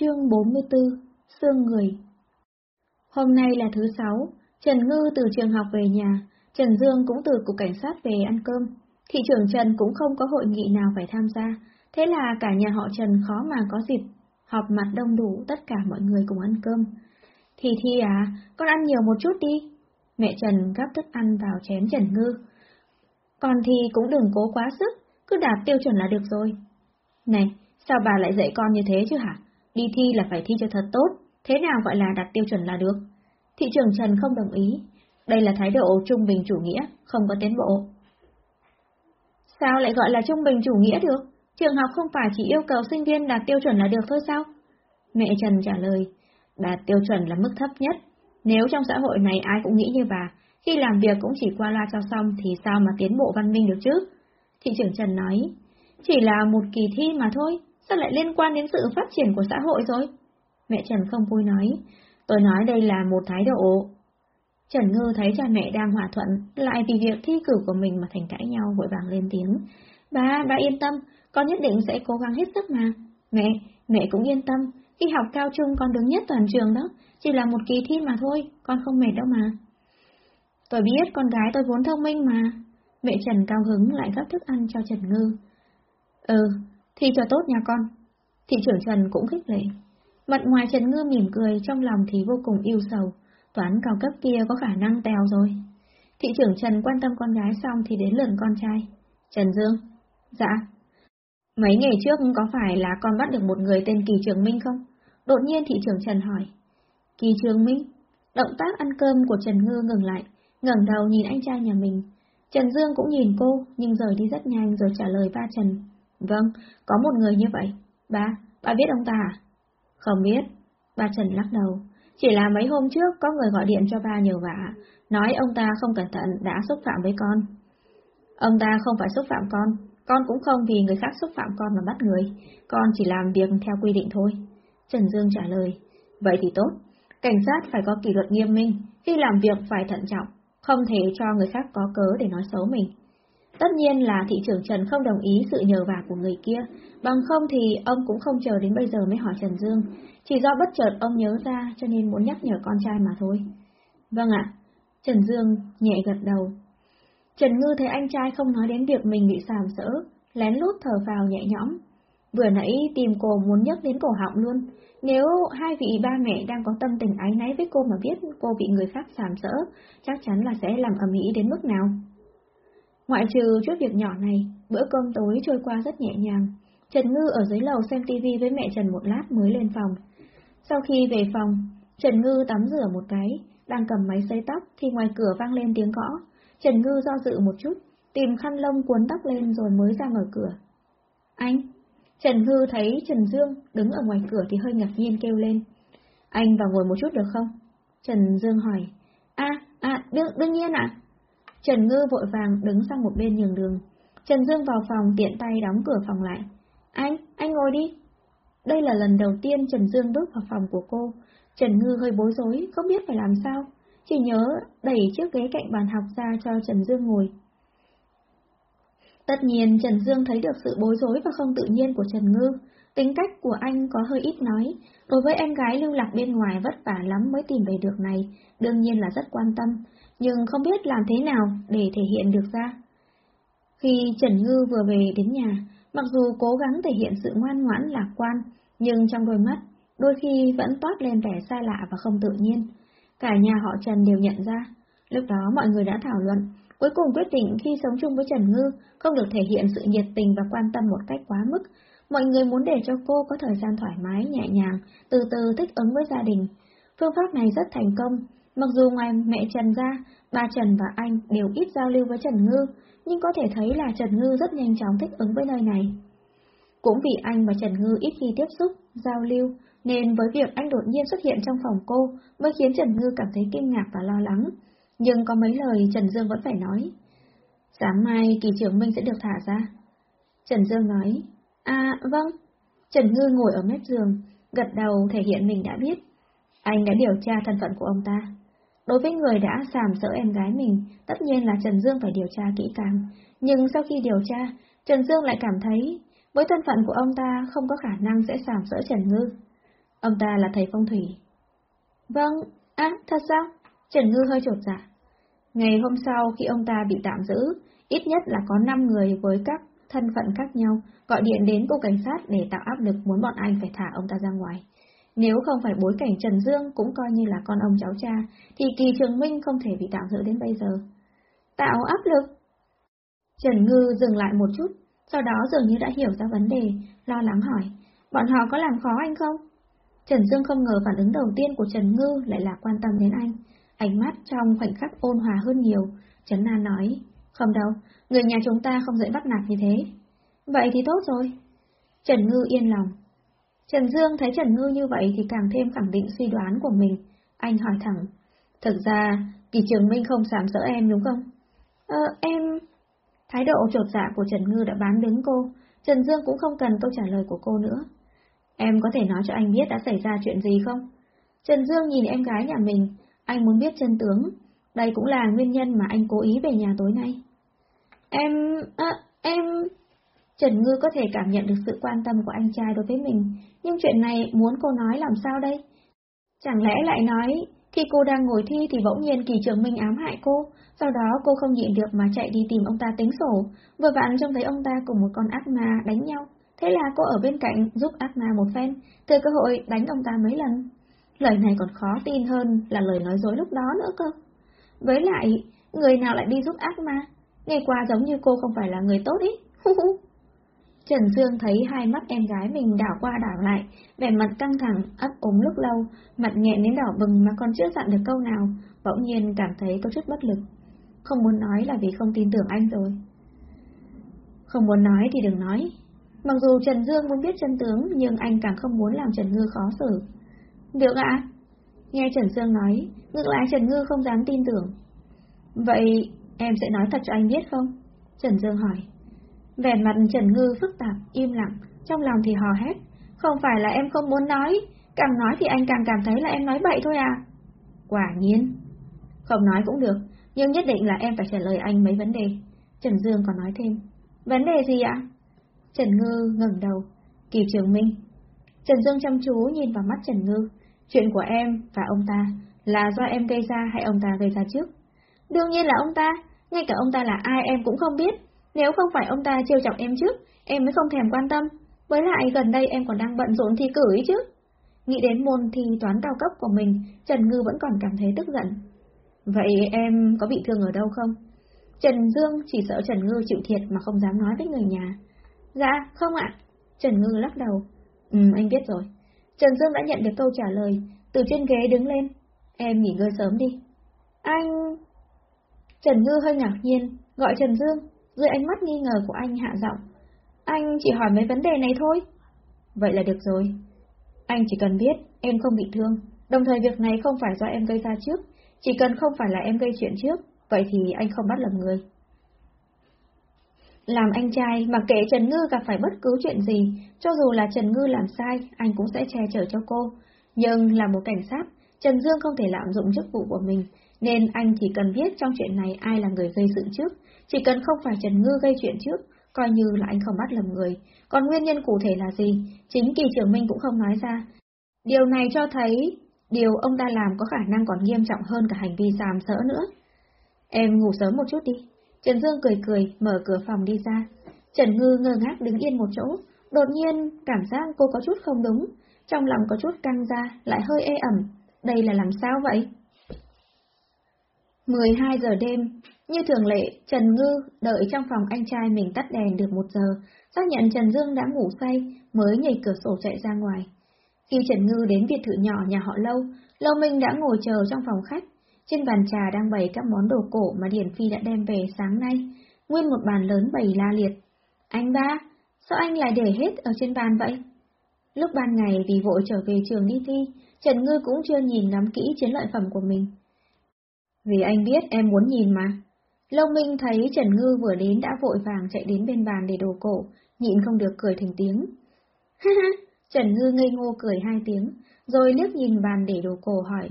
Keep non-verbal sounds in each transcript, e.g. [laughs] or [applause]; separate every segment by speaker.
Speaker 1: Chương 44 Sương Người Hôm nay là thứ sáu, Trần Ngư từ trường học về nhà, Trần Dương cũng từ cục cảnh sát về ăn cơm. Thị trưởng Trần cũng không có hội nghị nào phải tham gia, thế là cả nhà họ Trần khó mà có dịp họp mặt đông đủ tất cả mọi người cùng ăn cơm. Thì Thi à, con ăn nhiều một chút đi. Mẹ Trần gắp thức ăn vào chén Trần Ngư. Còn thì cũng đừng cố quá sức, cứ đạt tiêu chuẩn là được rồi. Này, sao bà lại dạy con như thế chứ hả? Đi thi là phải thi cho thật tốt, thế nào gọi là đạt tiêu chuẩn là được? Thị trưởng Trần không đồng ý. Đây là thái độ trung bình chủ nghĩa, không có tiến bộ. Sao lại gọi là trung bình chủ nghĩa được? Trường học không phải chỉ yêu cầu sinh viên đạt tiêu chuẩn là được thôi sao? Mẹ Trần trả lời, đạt tiêu chuẩn là mức thấp nhất. Nếu trong xã hội này ai cũng nghĩ như bà, khi làm việc cũng chỉ qua loa cho xong thì sao mà tiến bộ văn minh được chứ? Thị trưởng Trần nói, chỉ là một kỳ thi mà thôi, sao lại liên quan đến sự phát triển của xã hội rồi? Mẹ Trần không vui nói, tôi nói đây là một thái độ. Trần Ngư thấy cha mẹ đang hòa thuận, lại vì việc thi cử của mình mà thành cãi nhau vội vàng lên tiếng. Bà, bà yên tâm, con nhất định sẽ cố gắng hết sức mà. Mẹ, mẹ cũng yên tâm, khi học cao trung con đứng nhất toàn trường đó, chỉ là một kỳ thi mà thôi, con không mệt đâu mà. Tôi biết con gái tôi vốn thông minh mà. Mẹ Trần cao hứng lại gấp thức ăn cho Trần Ngư. Ừ, thi cho tốt nha con. Thị trưởng Trần cũng khích lệ. Mặt ngoài Trần Ngư mỉm cười, trong lòng thì vô cùng yêu sầu. Toán cao cấp kia có khả năng tèo rồi. Thị trưởng Trần quan tâm con gái xong thì đến lượt con trai. Trần Dương. Dạ. Mấy ngày trước có phải là con bắt được một người tên Kỳ Trường Minh không? Đột nhiên thị trưởng Trần hỏi. Kỳ Trường Minh? Động tác ăn cơm của Trần Ngư ngừng lại, ngẩng đầu nhìn anh trai nhà mình. Trần Dương cũng nhìn cô, nhưng rời đi rất nhanh rồi trả lời ba Trần. Vâng, có một người như vậy. Ba, ba biết ông ta à? Không biết. Ba Trần lắc đầu. Chỉ là mấy hôm trước có người gọi điện cho ba nhờ vả, nói ông ta không cẩn thận đã xúc phạm với con. Ông ta không phải xúc phạm con, con cũng không vì người khác xúc phạm con mà bắt người, con chỉ làm việc theo quy định thôi. Trần Dương trả lời. Vậy thì tốt, cảnh sát phải có kỷ luật nghiêm minh, khi làm việc phải thận trọng, không thể cho người khác có cớ để nói xấu mình. Tất nhiên là thị trưởng Trần không đồng ý sự nhờ vả của người kia, bằng không thì ông cũng không chờ đến bây giờ mới hỏi Trần Dương, chỉ do bất chợt ông nhớ ra cho nên muốn nhắc nhở con trai mà thôi. Vâng ạ, Trần Dương nhẹ gật đầu. Trần Ngư thấy anh trai không nói đến việc mình bị sàm sỡ, lén lút thở vào nhẹ nhõm. Vừa nãy tìm cô muốn nhấc đến cổ họng luôn, nếu hai vị ba mẹ đang có tâm tình ái náy với cô mà biết cô bị người khác sàm sỡ, chắc chắn là sẽ làm ầm ĩ đến mức nào. Ngoại trừ chút việc nhỏ này, bữa cơm tối trôi qua rất nhẹ nhàng. Trần Ngư ở dưới lầu xem tivi với mẹ Trần một lát mới lên phòng. Sau khi về phòng, Trần Ngư tắm rửa một cái, đang cầm máy sấy tóc thì ngoài cửa vang lên tiếng gõ. Trần Ngư do dự một chút, tìm khăn lông cuốn tóc lên rồi mới ra mở cửa. Anh! Trần Ngư thấy Trần Dương đứng ở ngoài cửa thì hơi ngạc nhiên kêu lên. Anh vào ngồi một chút được không? Trần Dương hỏi. À, à, đương, đương nhiên ạ. Trần Ngư vội vàng đứng sang một bên nhường đường. Trần Dương vào phòng tiện tay đóng cửa phòng lại. Anh, anh ngồi đi. Đây là lần đầu tiên Trần Dương bước vào phòng của cô. Trần Ngư hơi bối rối, không biết phải làm sao. Chỉ nhớ đẩy chiếc ghế cạnh bàn học ra cho Trần Dương ngồi. Tất nhiên Trần Dương thấy được sự bối rối và không tự nhiên của Trần Ngư. Tính cách của anh có hơi ít nói, đối với em gái lưu lạc bên ngoài vất vả lắm mới tìm về được này, đương nhiên là rất quan tâm, nhưng không biết làm thế nào để thể hiện được ra. Khi Trần Ngư vừa về đến nhà, mặc dù cố gắng thể hiện sự ngoan ngoãn lạc quan, nhưng trong đôi mắt, đôi khi vẫn toát lên vẻ xa lạ và không tự nhiên. Cả nhà họ Trần đều nhận ra. Lúc đó mọi người đã thảo luận, cuối cùng quyết định khi sống chung với Trần Ngư không được thể hiện sự nhiệt tình và quan tâm một cách quá mức. Mọi người muốn để cho cô có thời gian thoải mái, nhẹ nhàng, từ từ thích ứng với gia đình. Phương pháp này rất thành công, mặc dù ngoài mẹ Trần ra, ba Trần và anh đều ít giao lưu với Trần Ngư, nhưng có thể thấy là Trần Ngư rất nhanh chóng thích ứng với nơi này. Cũng vì anh và Trần Ngư ít khi tiếp xúc, giao lưu, nên với việc anh đột nhiên xuất hiện trong phòng cô mới khiến Trần Ngư cảm thấy kinh ngạc và lo lắng. Nhưng có mấy lời Trần Dương vẫn phải nói. Sáng mai kỳ trưởng Minh sẽ được thả ra. Trần Dương nói, À, vâng. Trần Ngư ngồi ở mép giường, gật đầu thể hiện mình đã biết. Anh đã điều tra thân phận của ông ta. Đối với người đã sàm sỡ em gái mình, tất nhiên là Trần Dương phải điều tra kỹ càng. Nhưng sau khi điều tra, Trần Dương lại cảm thấy, với thân phận của ông ta không có khả năng sẽ sàm sỡ Trần Ngư. Ông ta là thầy phong thủy. Vâng, á, thật sao? Trần Ngư hơi trột dạ. Ngày hôm sau khi ông ta bị tạm giữ, ít nhất là có 5 người với các thân phận khác nhau gọi điện đến cục cảnh sát để tạo áp lực muốn bọn anh phải thả ông ta ra ngoài. Nếu không phải bối cảnh Trần Dương cũng coi như là con ông cháu cha, thì Kỳ Trường Minh không thể bị tạm giữ đến bây giờ. Tạo áp lực? Trần Ngư dừng lại một chút, sau đó dường như đã hiểu ra vấn đề, lo lắng hỏi, bọn họ có làm khó anh không? Trần Dương không ngờ phản ứng đầu tiên của Trần Ngư lại là quan tâm đến anh. Ánh mắt trong khoảnh khắc ôn hòa hơn nhiều, Trấn An nói, không đâu, người nhà chúng ta không dễ bắt nạt như thế. Vậy thì tốt rồi. Trần Ngư yên lòng. Trần Dương thấy Trần Ngư như vậy thì càng thêm khẳng định suy đoán của mình. Anh hỏi thẳng, thực ra, Kỳ Trường Minh không sám sỡ em đúng không? Ờ, em... Thái độ trột dạ của Trần Ngư đã bán đứng cô, Trần Dương cũng không cần câu trả lời của cô nữa. Em có thể nói cho anh biết đã xảy ra chuyện gì không? Trần Dương nhìn em gái nhà mình, anh muốn biết chân tướng. Đây cũng là nguyên nhân mà anh cố ý về nhà tối nay. Em... À, em... Trần Ngư có thể cảm nhận được sự quan tâm của anh trai đối với mình, nhưng chuyện này muốn cô nói làm sao đây? Chẳng lẽ lại nói, khi cô đang ngồi thi thì bỗng nhiên kỳ trường minh ám hại cô, sau đó cô không nhịn được mà chạy đi tìm ông ta tính sổ, vừa vặn trông thấy ông ta cùng một con ác ma đánh nhau, thế là cô ở bên cạnh giúp ác ma một phen, thừa cơ hội đánh ông ta mấy lần. Lời này còn khó tin hơn là lời nói dối lúc đó nữa cơ. Với lại, người nào lại đi giúp ác ma? Nghe qua giống như cô không phải là người tốt ý. Trần Dương thấy hai mắt em gái mình đảo qua đảo lại, vẻ mặt căng thẳng, ấp úng lúc lâu, mặt nghẹn đến đỏ bừng mà còn chưa dặn được câu nào, bỗng nhiên cảm thấy có chút bất lực. Không muốn nói là vì không tin tưởng anh rồi. Không muốn nói thì đừng nói. Mặc dù Trần Dương muốn biết chân tướng, nhưng anh càng không muốn làm Trần Ngư khó xử. Được ạ? Nghe Trần Dương nói, ngược lại Trần Ngư không dám tin tưởng. Vậy em sẽ nói thật cho anh biết không? Trần Dương hỏi. Vẻ mặt Trần Ngư phức tạp, im lặng, trong lòng thì hò hét. Không phải là em không muốn nói, càng nói thì anh càng cảm thấy là em nói bậy thôi à. Quả nhiên. Không nói cũng được, nhưng nhất định là em phải trả lời anh mấy vấn đề. Trần Dương còn nói thêm. Vấn đề gì ạ? Trần Ngư ngẩng đầu. Kỳ Trường Minh. Trần Dương chăm chú nhìn vào mắt Trần Ngư. Chuyện của em và ông ta là do em gây ra hay ông ta gây ra trước? Đương nhiên là ông ta, ngay cả ông ta là ai em cũng không biết. Nếu không phải ông ta trêu chọc em trước, em mới không thèm quan tâm. Với lại gần đây em còn đang bận rộn thi cử ý chứ. Nghĩ đến môn thi toán cao cấp của mình, Trần Ngư vẫn còn cảm thấy tức giận. Vậy em có bị thương ở đâu không? Trần Dương chỉ sợ Trần Ngư chịu thiệt mà không dám nói với người nhà. Dạ, không ạ. Trần Ngư lắc đầu. Ừ, anh biết rồi. Trần Dương đã nhận được câu trả lời, từ trên ghế đứng lên. Em nghỉ ngơi sớm đi. Anh... Trần Ngư hơi ngạc nhiên, gọi Trần Dương, dưới ánh mắt nghi ngờ của anh hạ giọng. Anh chỉ hỏi mấy vấn đề này thôi. Vậy là được rồi. Anh chỉ cần biết em không bị thương, đồng thời việc này không phải do em gây ra trước, chỉ cần không phải là em gây chuyện trước, vậy thì anh không bắt lầm người. Làm anh trai, mà kể Trần Ngư gặp phải bất cứ chuyện gì, cho dù là Trần Ngư làm sai, anh cũng sẽ che chở cho cô. Nhưng là một cảnh sát, Trần Dương không thể lạm dụng chức vụ của mình, nên anh chỉ cần biết trong chuyện này ai là người gây sự trước, chỉ cần không phải Trần Ngư gây chuyện trước, coi như là anh không bắt lầm người. Còn nguyên nhân cụ thể là gì, chính Kỳ Trường Minh cũng không nói ra. Điều này cho thấy, điều ông ta làm có khả năng còn nghiêm trọng hơn cả hành vi giảm sỡ nữa. Em ngủ sớm một chút đi. Trần Dương cười cười, mở cửa phòng đi ra. Trần Ngư ngơ ngác đứng yên một chỗ, đột nhiên cảm giác cô có chút không đúng, trong lòng có chút căng ra, lại hơi ê ẩm. Đây là làm sao vậy? 12 giờ đêm, như thường lệ, Trần Ngư đợi trong phòng anh trai mình tắt đèn được một giờ, xác nhận Trần Dương đã ngủ say, mới nhảy cửa sổ chạy ra ngoài. Khi Trần Ngư đến biệt thự nhỏ nhà họ Lâu, Lâu Minh đã ngồi chờ trong phòng khách. Trên bàn trà đang bày các món đồ cổ mà Điển Phi đã đem về sáng nay, nguyên một bàn lớn bày la liệt. Anh ba, sao anh lại để hết ở trên bàn vậy? Lúc ban ngày vì vội trở về trường đi thi, Trần Ngư cũng chưa nhìn ngắm kỹ chiến lợi phẩm của mình. Vì anh biết em muốn nhìn mà. Long Minh thấy Trần Ngư vừa đến đã vội vàng chạy đến bên bàn để đồ cổ, nhịn không được cười thành tiếng. Ha [laughs] ha, Trần Ngư ngây ngô cười hai tiếng, rồi liếc nhìn bàn để đồ cổ hỏi.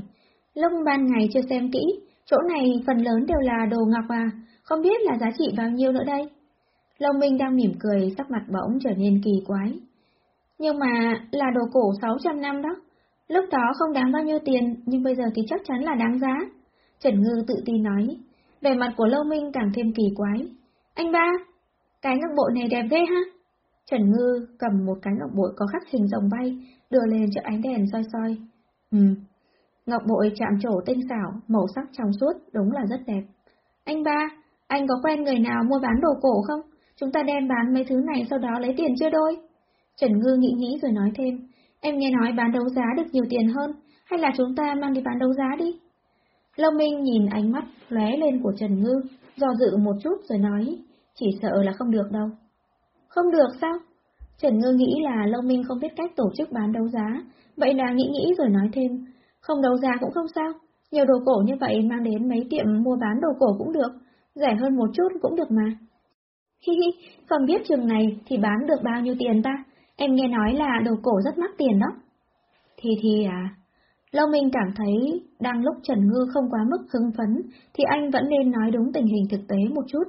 Speaker 1: Lông ban ngày chưa xem kỹ, chỗ này phần lớn đều là đồ ngọc à, không biết là giá trị bao nhiêu nữa đây. Long Minh đang mỉm cười, sắc mặt bỗng trở nên kỳ quái. Nhưng mà là đồ cổ 600 năm đó, Lúc đó không đáng bao nhiêu tiền, nhưng bây giờ thì chắc chắn là đáng giá. Trần Ngư tự tin nói. Vẻ mặt của Lâu Minh càng thêm kỳ quái. Anh ba, cái ngọc bội này đẹp ghê ha. Trần Ngư cầm một cái ngọc bội có khắc hình rồng bay, đưa lên cho ánh đèn soi soi. Ừ, ngọc bội chạm trổ tinh xảo, màu sắc trong suốt, đúng là rất đẹp. Anh ba, anh có quen người nào mua bán đồ cổ không? Chúng ta đem bán mấy thứ này sau đó lấy tiền chia đôi. Trần Ngư nghĩ nghĩ rồi nói thêm, em nghe nói bán đấu giá được nhiều tiền hơn, hay là chúng ta mang đi bán đấu giá đi? Lâu Minh nhìn ánh mắt lóe lên của Trần Ngư, do dự một chút rồi nói, chỉ sợ là không được đâu. Không được sao? Trần Ngư nghĩ là Lâu Minh không biết cách tổ chức bán đấu giá, vậy là nghĩ nghĩ rồi nói thêm, không đấu giá cũng không sao, nhiều đồ cổ như vậy mang đến mấy tiệm mua bán đồ cổ cũng được, rẻ hơn một chút cũng được mà. Hi hi, không biết trường này thì bán được bao nhiêu tiền ta, em nghe nói là đồ cổ rất mắc tiền đó. Thì thì à, Lâu Minh cảm thấy đang lúc Trần Ngư không quá mức hưng phấn, thì anh vẫn nên nói đúng tình hình thực tế một chút.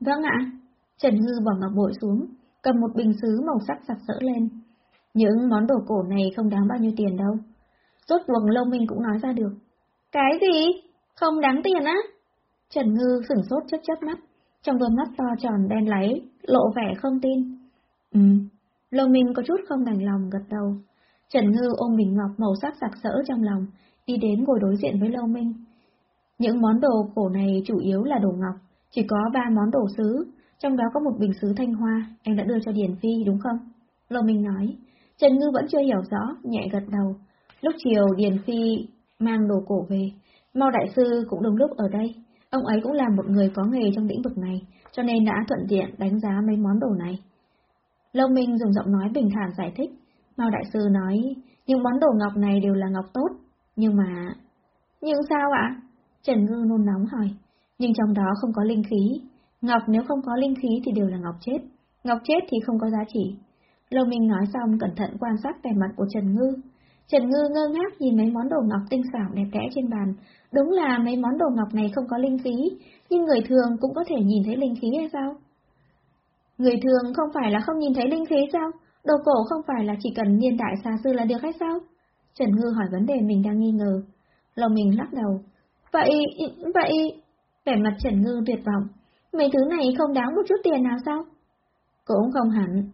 Speaker 1: Vâng ạ. Trần Ngư bỏ ngọc bội xuống, cầm một bình sứ màu sắc sặc sỡ lên. Những món đồ cổ này không đáng bao nhiêu tiền đâu. Rốt cuộc Lâu Minh cũng nói ra được. Cái gì? Không đáng tiền á? Trần Ngư sửng sốt chớp chớp mắt, trong đôi mắt to tròn đen láy, lộ vẻ không tin. Ừ, Lâu Minh có chút không đành lòng gật đầu. Trần Ngư ôm bình ngọc màu sắc sặc sỡ trong lòng, đi đến ngồi đối diện với Lâu Minh. Những món đồ cổ này chủ yếu là đồ ngọc, chỉ có ba món đồ sứ, trong đó có một bình sứ thanh hoa, anh đã đưa cho Điền Phi đúng không? Lâu Minh nói. Trần Ngư vẫn chưa hiểu rõ, nhẹ gật đầu. Lúc chiều Điền Phi mang đồ cổ về, Mao Đại Sư cũng đúng lúc ở đây. Ông ấy cũng là một người có nghề trong lĩnh vực này, cho nên đã thuận tiện đánh giá mấy món đồ này. Lâu Minh dùng giọng nói bình thản giải thích. Mao Đại Sư nói, những món đồ ngọc này đều là ngọc tốt, nhưng mà... Nhưng sao ạ? Trần Ngư nôn nóng hỏi. Nhưng trong đó không có linh khí. Ngọc nếu không có linh khí thì đều là ngọc chết. Ngọc chết thì không có giá trị. Lâu Minh nói xong cẩn thận quan sát vẻ mặt của Trần Ngư. Trần Ngư ngơ ngác nhìn mấy món đồ ngọc tinh xảo đẹp đẽ trên bàn. Đúng là mấy món đồ ngọc này không có linh khí, nhưng người thường cũng có thể nhìn thấy linh khí hay sao? Người thường không phải là không nhìn thấy linh khí sao? Đồ cổ không phải là chỉ cần niên đại xa xưa là được hay sao? Trần Ngư hỏi vấn đề mình đang nghi ngờ. Lòng mình lắc đầu. Vậy, vậy... Vẻ mặt Trần Ngư tuyệt vọng. Mấy thứ này không đáng một chút tiền nào sao? Cũng không hẳn.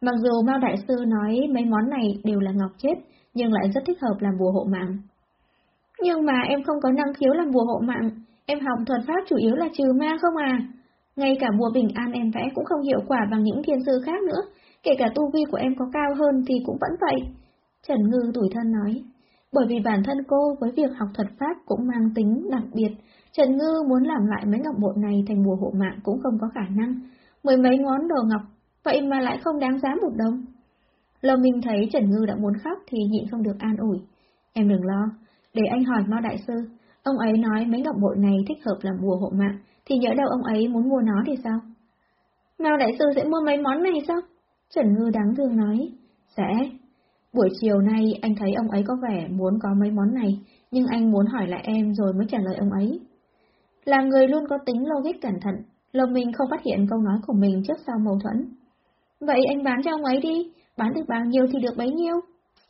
Speaker 1: Mặc dù Mao Đại Sư nói mấy món này đều là ngọc chết, nhưng lại rất thích hợp làm bùa hộ mạng. Nhưng mà em không có năng khiếu làm bùa hộ mạng, em học thuật pháp chủ yếu là trừ ma không à? Ngay cả bùa bình an em vẽ cũng không hiệu quả bằng những thiên sư khác nữa, kể cả tu vi của em có cao hơn thì cũng vẫn vậy. Trần Ngư tủi thân nói, bởi vì bản thân cô với việc học thuật pháp cũng mang tính đặc biệt, Trần Ngư muốn làm lại mấy ngọc bội này thành bùa hộ mạng cũng không có khả năng. Mười mấy ngón đồ ngọc, vậy mà lại không đáng giá một đồng. Lâm Minh thấy Trần Ngư đã muốn khóc thì nhịn không được an ủi. Em đừng lo, để anh hỏi Mao Đại Sư. Ông ấy nói mấy ngọc bội này thích hợp làm bùa hộ mạng, thì nhớ đâu ông ấy muốn mua nó thì sao? Mao Đại Sư sẽ mua mấy món này sao? Trần Ngư đáng thương nói. Sẽ. Buổi chiều nay anh thấy ông ấy có vẻ muốn có mấy món này, nhưng anh muốn hỏi lại em rồi mới trả lời ông ấy. Là người luôn có tính logic cẩn thận, lòng Minh không phát hiện câu nói của mình trước sau mâu thuẫn. Vậy anh bán cho ông ấy đi, bán được bao nhiêu thì được bấy nhiêu.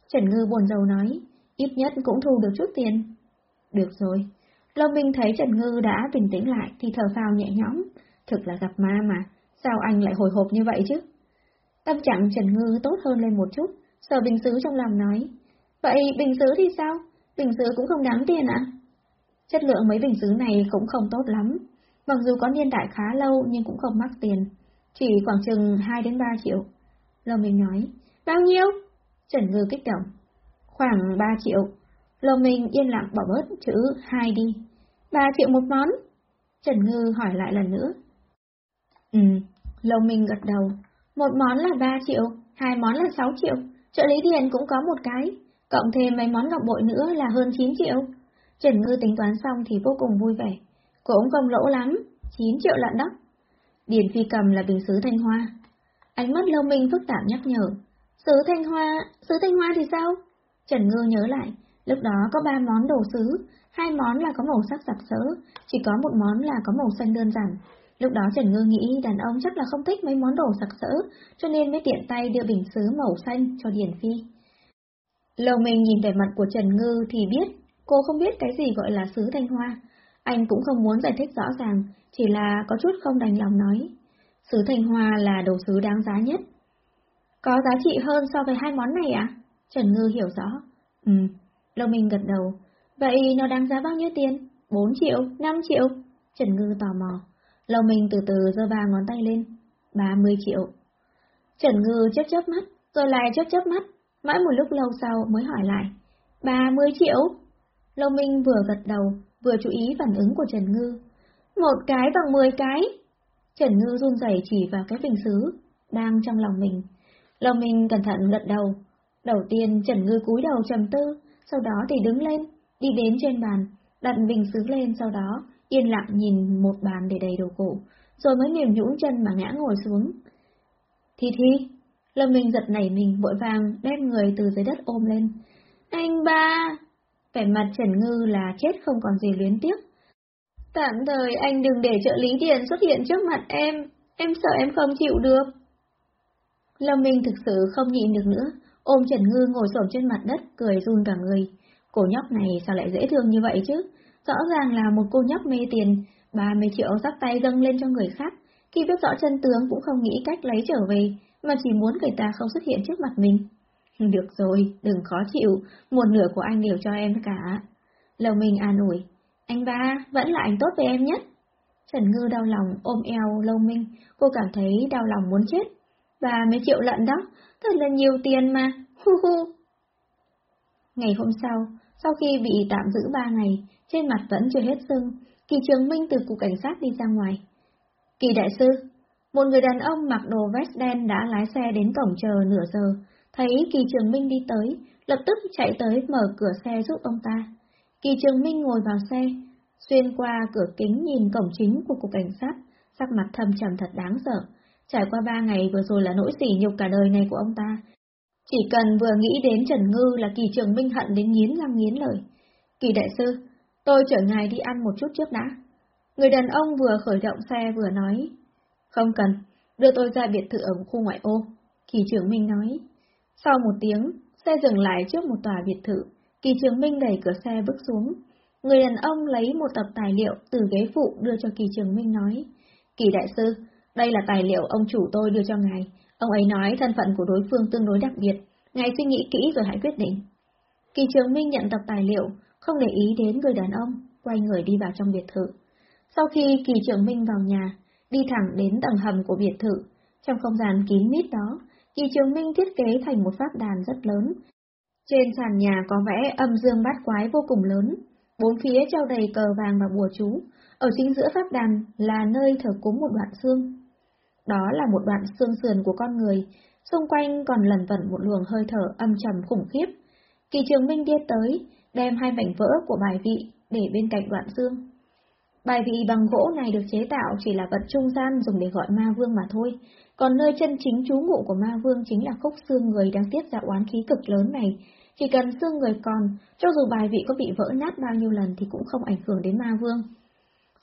Speaker 1: Trần Ngư buồn rầu nói, ít nhất cũng thu được chút tiền. Được rồi. Lâm Minh thấy Trần Ngư đã bình tĩnh lại thì thở phào nhẹ nhõm. Thực là gặp ma mà, sao anh lại hồi hộp như vậy chứ? Tâm trạng Trần Ngư tốt hơn lên một chút, sở bình xứ trong lòng nói. Vậy bình xứ thì sao? Bình xứ cũng không đáng tiền ạ? À? Chất lượng mấy bình xứ này cũng không tốt lắm. Mặc dù có niên đại khá lâu nhưng cũng không mắc tiền. Chỉ khoảng chừng 2 đến 3 triệu. Lâu Minh nói, bao nhiêu? Trần Ngư kích động. Khoảng 3 triệu. Lâu Minh yên lặng bỏ bớt chữ 2 đi. 3 triệu một món. Trần Ngư hỏi lại lần nữa. Ừ, Lâu Minh gật đầu. Một món là 3 triệu, hai món là 6 triệu, trợ lý điền cũng có một cái, cộng thêm mấy món ngọc bội nữa là hơn 9 triệu. Trần Ngư tính toán xong thì vô cùng vui vẻ. Cũng không lỗ lắm, 9 triệu lận đó. Điền Phi cầm là bình sứ thanh hoa. Ánh mắt lâu minh phức tạp nhắc nhở. Sứ thanh hoa, sứ thanh hoa thì sao? Trần Ngư nhớ lại, lúc đó có ba món đồ sứ, hai món là có màu sắc sặc sỡ, chỉ có một món là có màu xanh đơn giản. Lúc đó Trần Ngư nghĩ đàn ông chắc là không thích mấy món đồ sặc sỡ, cho nên mới tiện tay đưa bình sứ màu xanh cho Điền Phi. Lầu mình nhìn vẻ mặt của Trần Ngư thì biết, cô không biết cái gì gọi là sứ Thanh Hoa. Anh cũng không muốn giải thích rõ ràng, chỉ là có chút không đành lòng nói. Sứ Thanh Hoa là đồ sứ đáng giá nhất. Có giá trị hơn so với hai món này à? Trần Ngư hiểu rõ. Ừ, Lầu mình gật đầu. Vậy nó đáng giá bao nhiêu tiền? 4 triệu, 5 triệu? Trần Ngư tò mò. Lầu mình từ từ giơ ba ngón tay lên. 30 triệu. Trần Ngư chớp chớp mắt, rồi lại chớp chớp mắt, mãi một lúc lâu sau mới hỏi lại. 30 triệu? Lâu Minh vừa gật đầu, vừa chú ý phản ứng của Trần Ngư. Một cái bằng 10 cái. Trần Ngư run rẩy chỉ vào cái bình xứ, đang trong lòng mình. Lâu Minh cẩn thận gật đầu. Đầu tiên Trần Ngư cúi đầu trầm tư, sau đó thì đứng lên, đi đến trên bàn, đặt bình xứ lên sau đó, yên lặng nhìn một bàn để đầy đồ cổ, rồi mới mềm nhũn chân mà ngã ngồi xuống. Thi Thi, Lâm Minh giật nảy mình vội vàng đem người từ dưới đất ôm lên. Anh ba! Vẻ mặt Trần Ngư là chết không còn gì luyến tiếc. Tạm thời anh đừng để trợ lý Điền xuất hiện trước mặt em, em sợ em không chịu được. Lâm Minh thực sự không nhịn được nữa, ôm Trần Ngư ngồi xổm trên mặt đất, cười run cả người. Cổ nhóc này sao lại dễ thương như vậy chứ? Rõ ràng là một cô nhóc mê tiền, 30 triệu sắp tay dâng lên cho người khác, khi biết rõ chân tướng cũng không nghĩ cách lấy trở về, mà chỉ muốn người ta không xuất hiện trước mặt mình. Được rồi, đừng khó chịu, một nửa của anh đều cho em cả. Lầu Minh an ủi, anh ba, vẫn là anh tốt với em nhất. Trần Ngư đau lòng ôm eo Lâu Minh, cô cảm thấy đau lòng muốn chết. Và mấy triệu lận đó, thật là nhiều tiền mà, hu hu. Ngày hôm sau, sau khi bị tạm giữ ba ngày, trên mặt vẫn chưa hết sưng, Kỳ Trường Minh từ cục cảnh sát đi ra ngoài. Kỳ đại sư, một người đàn ông mặc đồ vest đen đã lái xe đến cổng chờ nửa giờ, thấy Kỳ Trường Minh đi tới, lập tức chạy tới mở cửa xe giúp ông ta. Kỳ Trường Minh ngồi vào xe, xuyên qua cửa kính nhìn cổng chính của cục cảnh sát, sắc mặt thâm trầm thật đáng sợ. Trải qua ba ngày vừa rồi là nỗi sỉ nhục cả đời này của ông ta. Chỉ cần vừa nghĩ đến Trần Ngư là Kỳ Trường Minh hận đến nghiến răng nghiến lợi. Kỳ đại sư, tôi chở ngài đi ăn một chút trước đã. Người đàn ông vừa khởi động xe vừa nói. Không cần, đưa tôi ra biệt thự ở khu ngoại ô. Kỳ trưởng Minh nói. Sau một tiếng, xe dừng lại trước một tòa biệt thự. Kỳ trưởng Minh đẩy cửa xe bước xuống. Người đàn ông lấy một tập tài liệu từ ghế phụ đưa cho Kỳ trưởng Minh nói. Kỳ đại sư, đây là tài liệu ông chủ tôi đưa cho ngài. Ông ấy nói thân phận của đối phương tương đối đặc biệt. Ngài suy nghĩ kỹ rồi hãy quyết định. Kỳ Trường Minh nhận tập tài liệu, không để ý đến người đàn ông, quay người đi vào trong biệt thự. Sau khi Kỳ trưởng Minh vào nhà, đi thẳng đến tầng hầm của biệt thự, trong không gian kín mít đó, Kỳ Trường Minh thiết kế thành một pháp đàn rất lớn. Trên sàn nhà có vẽ âm dương bát quái vô cùng lớn, bốn phía treo đầy cờ vàng và bùa chú, ở chính giữa pháp đàn là nơi thờ cúng một đoạn xương. Đó là một đoạn xương sườn của con người, xung quanh còn lẩn vẩn một luồng hơi thở âm trầm khủng khiếp. Kỳ Trường Minh đi tới, đem hai mảnh vỡ của bài vị để bên cạnh đoạn xương. Bài vị bằng gỗ này được chế tạo chỉ là vật trung gian dùng để gọi ma vương mà thôi, còn nơi chân chính trú ngụ của ma vương chính là khúc xương người đang tiết ra oán khí cực lớn này. Chỉ cần xương người còn, cho dù bài vị có bị vỡ nát bao nhiêu lần thì cũng không ảnh hưởng đến ma vương.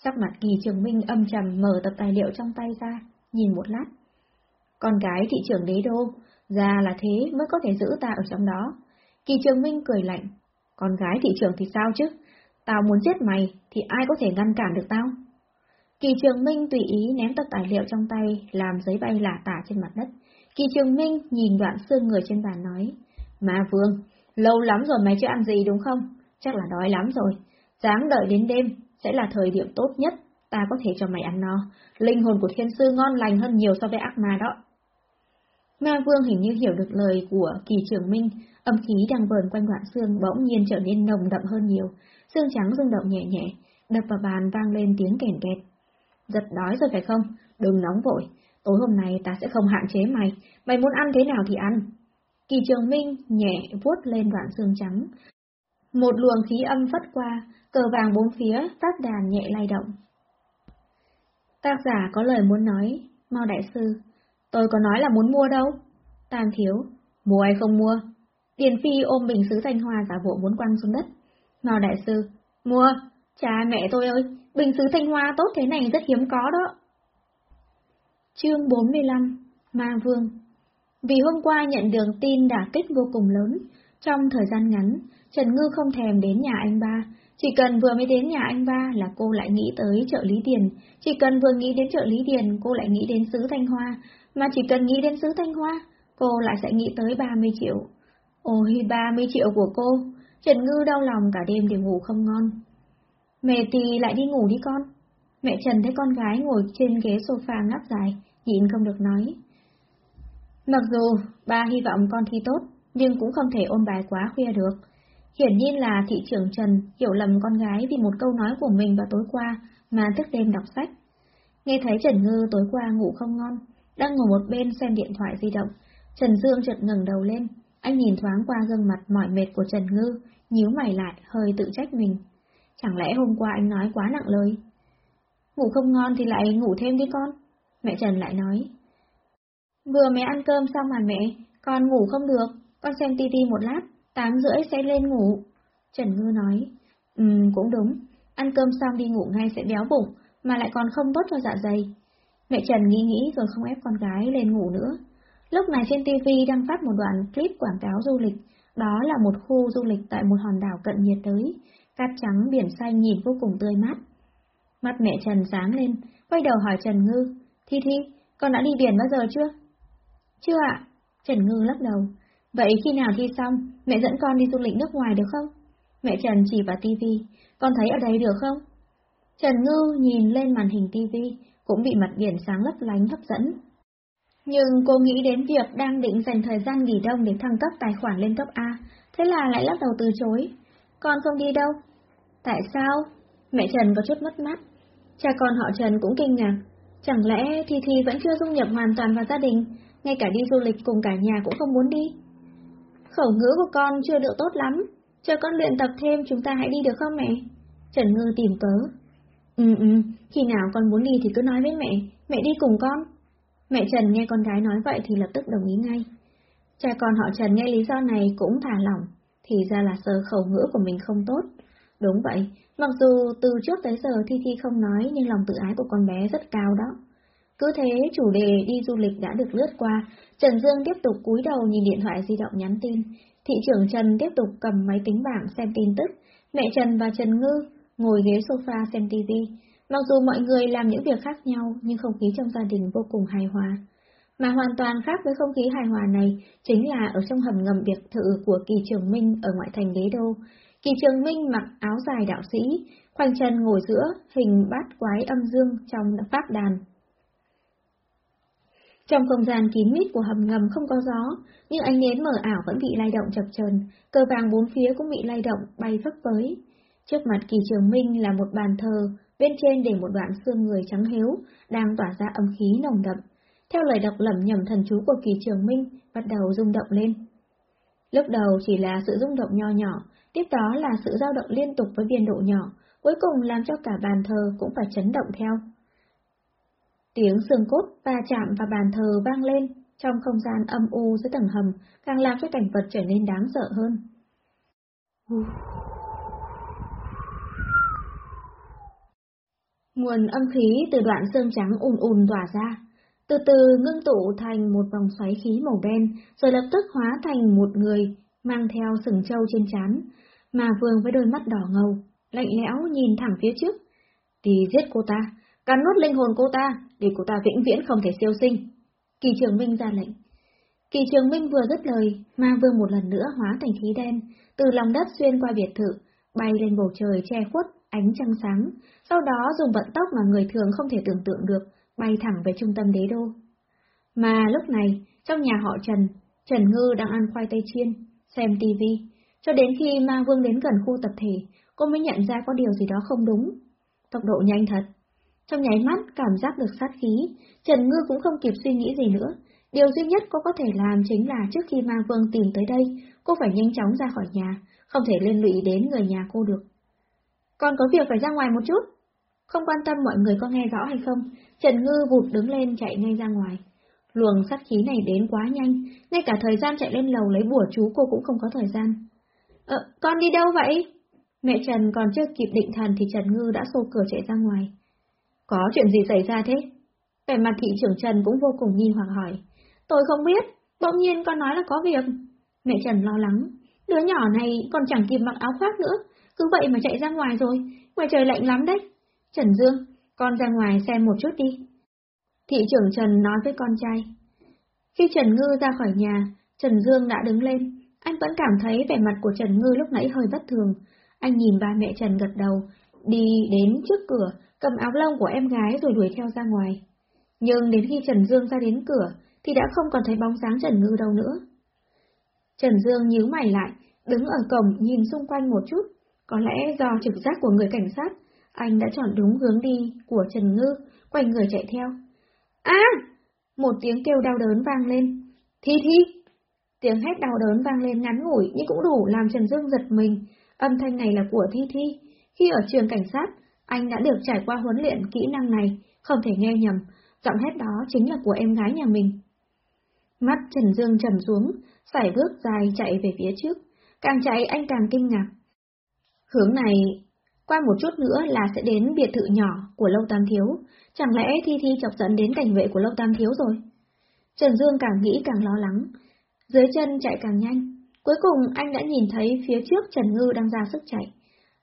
Speaker 1: Sắc mặt kỳ trường minh âm trầm mở tập tài liệu trong tay ra, nhìn một lát. Con gái thị trưởng đế đô, già là thế mới có thể giữ ta ở trong đó. Kỳ trường minh cười lạnh. Con gái thị trường thì sao chứ? Tao muốn giết mày, thì ai có thể ngăn cản được tao? Kỳ Trường Minh tùy ý ném tập tài liệu trong tay, làm giấy bay lả tả trên mặt đất. Kỳ Trường Minh nhìn đoạn xương người trên bàn nói, Ma Vương, lâu lắm rồi mày chưa ăn gì đúng không? Chắc là đói lắm rồi. Dáng đợi đến đêm, sẽ là thời điểm tốt nhất, ta có thể cho mày ăn no. Linh hồn của thiên sư ngon lành hơn nhiều so với ác ma đó. Ma Vương hình như hiểu được lời của Kỳ Trường Minh, âm khí đang vờn quanh đoạn xương bỗng nhiên trở nên nồng đậm hơn nhiều, xương trắng rung động nhẹ nhẹ, đập vào bàn vang lên tiếng kèn kẹt. Giật đói rồi phải không? Đừng nóng vội, tối hôm nay ta sẽ không hạn chế mày, mày muốn ăn thế nào thì ăn. Kỳ Trường Minh nhẹ vuốt lên đoạn xương trắng. Một luồng khí âm phất qua, cờ vàng bốn phía, phát đàn nhẹ lay động. Tác giả có lời muốn nói, mau đại sư, tôi có nói là muốn mua đâu. Tam thiếu, mua hay không mua? Điền Phi ôm bình sứ thanh hoa giả bộ muốn quăng xuống đất. Mao đại sư, mua, cha mẹ tôi ơi, bình sứ thanh hoa tốt thế này rất hiếm có đó. Chương 45 Ma Vương Vì hôm qua nhận được tin đả kích vô cùng lớn, Trong thời gian ngắn, Trần Ngư không thèm đến nhà anh ba, chỉ cần vừa mới đến nhà anh ba là cô lại nghĩ tới chợ Lý tiền chỉ cần vừa nghĩ đến chợ Lý tiền cô lại nghĩ đến sứ Thanh Hoa, mà chỉ cần nghĩ đến xứ Thanh Hoa, cô lại sẽ nghĩ tới 30 triệu. Ôi, 30 triệu của cô! Trần Ngư đau lòng cả đêm đều ngủ không ngon. Mẹ thì lại đi ngủ đi con. Mẹ Trần thấy con gái ngồi trên ghế sofa ngáp dài, nhịn không được nói. Mặc dù ba hy vọng con thi tốt, nhưng cũng không thể ôn bài quá khuya được. Hiển nhiên là thị trưởng Trần hiểu lầm con gái vì một câu nói của mình vào tối qua mà thức đêm đọc sách. Nghe thấy Trần Ngư tối qua ngủ không ngon, đang ngồi một bên xem điện thoại di động, Trần Dương chợt ngẩng đầu lên, anh nhìn thoáng qua gương mặt mỏi mệt của Trần Ngư, nhíu mày lại, hơi tự trách mình. Chẳng lẽ hôm qua anh nói quá nặng lời? Ngủ không ngon thì lại ngủ thêm đi con. Mẹ Trần lại nói. Vừa mới ăn cơm xong mà mẹ, con ngủ không được, con xem tivi một lát, tám rưỡi sẽ lên ngủ. Trần Ngư nói. Ừm, cũng đúng, ăn cơm xong đi ngủ ngay sẽ béo bụng, mà lại còn không tốt cho dạ dày. Mẹ Trần nghĩ nghĩ rồi không ép con gái lên ngủ nữa. Lúc này trên TV đang phát một đoạn clip quảng cáo du lịch, đó là một khu du lịch tại một hòn đảo cận nhiệt đới, cát trắng biển xanh nhìn vô cùng tươi mát. Mắt mẹ Trần sáng lên, quay đầu hỏi Trần Ngư, Thi Thi, con đã đi biển bao giờ chưa? Chưa ạ, Trần Ngư lắc đầu. Vậy khi nào thi xong, mẹ dẫn con đi du lịch nước ngoài được không? Mẹ Trần chỉ vào tivi, con thấy ở đây được không? Trần Ngư nhìn lên màn hình tivi, cũng bị mặt biển sáng lấp lánh hấp dẫn. Nhưng cô nghĩ đến việc đang định dành thời gian nghỉ đông để thăng cấp tài khoản lên cấp A, thế là lại lắc đầu từ chối. Con không đi đâu. Tại sao? Mẹ Trần có chút mất mát. Cha con họ Trần cũng kinh ngạc. Chẳng lẽ Thi Thi vẫn chưa dung nhập hoàn toàn vào gia đình, ngay cả đi du lịch cùng cả nhà cũng không muốn đi? Khẩu ngữ của con chưa được tốt lắm, cho con luyện tập thêm chúng ta hãy đi được không mẹ? Trần Ngư tìm cớ. Ừ ừ, khi nào con muốn đi thì cứ nói với mẹ, mẹ đi cùng con. Mẹ Trần nghe con gái nói vậy thì lập tức đồng ý ngay. Cha con họ Trần nghe lý do này cũng thả lỏng, thì ra là sơ khẩu ngữ của mình không tốt. Đúng vậy, mặc dù từ trước tới giờ Thi Thi không nói nhưng lòng tự ái của con bé rất cao đó. Cứ thế chủ đề đi du lịch đã được lướt qua, Trần Dương tiếp tục cúi đầu nhìn điện thoại di động nhắn tin. Thị trưởng Trần tiếp tục cầm máy tính bảng xem tin tức, mẹ Trần và Trần Ngư ngồi ghế sofa xem tivi. Mặc dù mọi người làm những việc khác nhau, nhưng không khí trong gia đình vô cùng hài hòa. Mà hoàn toàn khác với không khí hài hòa này, chính là ở trong hầm ngầm biệt thự của Kỳ Trường Minh ở ngoại thành đế đô. Kỳ Trường Minh mặc áo dài đạo sĩ, khoanh chân ngồi giữa, hình bát quái âm dương trong pháp đàn. Trong không gian kín mít của hầm ngầm không có gió, nhưng ánh nến mờ ảo vẫn bị lay động chập chờn, cờ vàng bốn phía cũng bị lay động, bay phấp phới. Trước mặt Kỳ Trường Minh là một bàn thờ, bên trên để một đoạn xương người trắng hiếu, đang tỏa ra âm khí nồng đậm. Theo lời đọc lẩm nhẩm thần chú của Kỳ Trường Minh, bắt đầu rung động lên. Lúc đầu chỉ là sự rung động nho nhỏ, tiếp đó là sự dao động liên tục với biên độ nhỏ, cuối cùng làm cho cả bàn thờ cũng phải chấn động theo. Tiếng xương cốt va chạm vào bàn thờ vang lên, trong không gian âm u dưới tầng hầm, càng làm cho cảnh vật trở nên đáng sợ hơn. Nguồn âm khí từ đoạn xương trắng ùn ùn tỏa ra, từ từ ngưng tụ thành một vòng xoáy khí màu đen, rồi lập tức hóa thành một người mang theo sừng trâu trên trán, mà vương với đôi mắt đỏ ngầu, lạnh lẽo nhìn thẳng phía trước. Thì giết cô ta, cắn nuốt linh hồn cô ta, để cô ta vĩnh viễn không thể siêu sinh. Kỳ trường Minh ra lệnh. Kỳ trường Minh vừa dứt lời, ma vương một lần nữa hóa thành khí đen, từ lòng đất xuyên qua biệt thự, bay lên bầu trời che khuất ánh trăng sáng, sau đó dùng vận tốc mà người thường không thể tưởng tượng được, bay thẳng về trung tâm đế đô. Mà lúc này, trong nhà họ Trần, Trần Ngư đang ăn khoai tây chiên, xem tivi, cho đến khi ma vương đến gần khu tập thể, cô mới nhận ra có điều gì đó không đúng. Tốc độ nhanh thật. Trong nháy mắt cảm giác được sát khí, Trần Ngư cũng không kịp suy nghĩ gì nữa. Điều duy nhất cô có thể làm chính là trước khi ma vương tìm tới đây, cô phải nhanh chóng ra khỏi nhà, không thể liên lụy đến người nhà cô được. Con có việc phải ra ngoài một chút. Không quan tâm mọi người có nghe rõ hay không, Trần Ngư vụt đứng lên chạy ngay ra ngoài. Luồng sát khí này đến quá nhanh, ngay cả thời gian chạy lên lầu lấy bùa chú cô cũng không có thời gian. Ờ, con đi đâu vậy? Mẹ Trần còn chưa kịp định thần thì Trần Ngư đã xô cửa chạy ra ngoài. Có chuyện gì xảy ra thế? Vẻ mặt thị trưởng Trần cũng vô cùng nghi hoặc hỏi. Tôi không biết, bỗng nhiên con nói là có việc. Mẹ Trần lo lắng. Đứa nhỏ này còn chẳng kịp mặc áo khoác nữa, cứ vậy mà chạy ra ngoài rồi, ngoài trời lạnh lắm đấy. Trần Dương, con ra ngoài xem một chút đi. Thị trưởng Trần nói với con trai. Khi Trần Ngư ra khỏi nhà, Trần Dương đã đứng lên. Anh vẫn cảm thấy vẻ mặt của Trần Ngư lúc nãy hơi bất thường. Anh nhìn ba mẹ Trần gật đầu, đi đến trước cửa, cầm áo lông của em gái rồi đuổi theo ra ngoài. Nhưng đến khi Trần Dương ra đến cửa, thì đã không còn thấy bóng dáng Trần Ngư đâu nữa. Trần Dương nhíu mày lại, đứng ở cổng nhìn xung quanh một chút. Có lẽ do trực giác của người cảnh sát, anh đã chọn đúng hướng đi của Trần Ngư, quay người chạy theo. À! Một tiếng kêu đau đớn vang lên. Thi Thi! Tiếng hét đau đớn vang lên ngắn ngủi nhưng cũng đủ làm Trần Dương giật mình. Âm thanh này là của Thi Thi. Khi ở trường cảnh sát, anh đã được trải qua huấn luyện kỹ năng này, không thể nghe nhầm. Giọng hét đó chính là của em gái nhà mình. Mắt Trần Dương trầm xuống, sải bước dài chạy về phía trước. Càng chạy anh càng kinh ngạc. Hướng này, qua một chút nữa là sẽ đến biệt thự nhỏ của Lâu Tam Thiếu. Chẳng lẽ Thi Thi chọc dẫn đến cảnh vệ của Lâu Tam Thiếu rồi? Trần Dương càng nghĩ càng lo lắng. Dưới chân chạy càng nhanh. Cuối cùng anh đã nhìn thấy phía trước Trần Ngư đang ra sức chạy.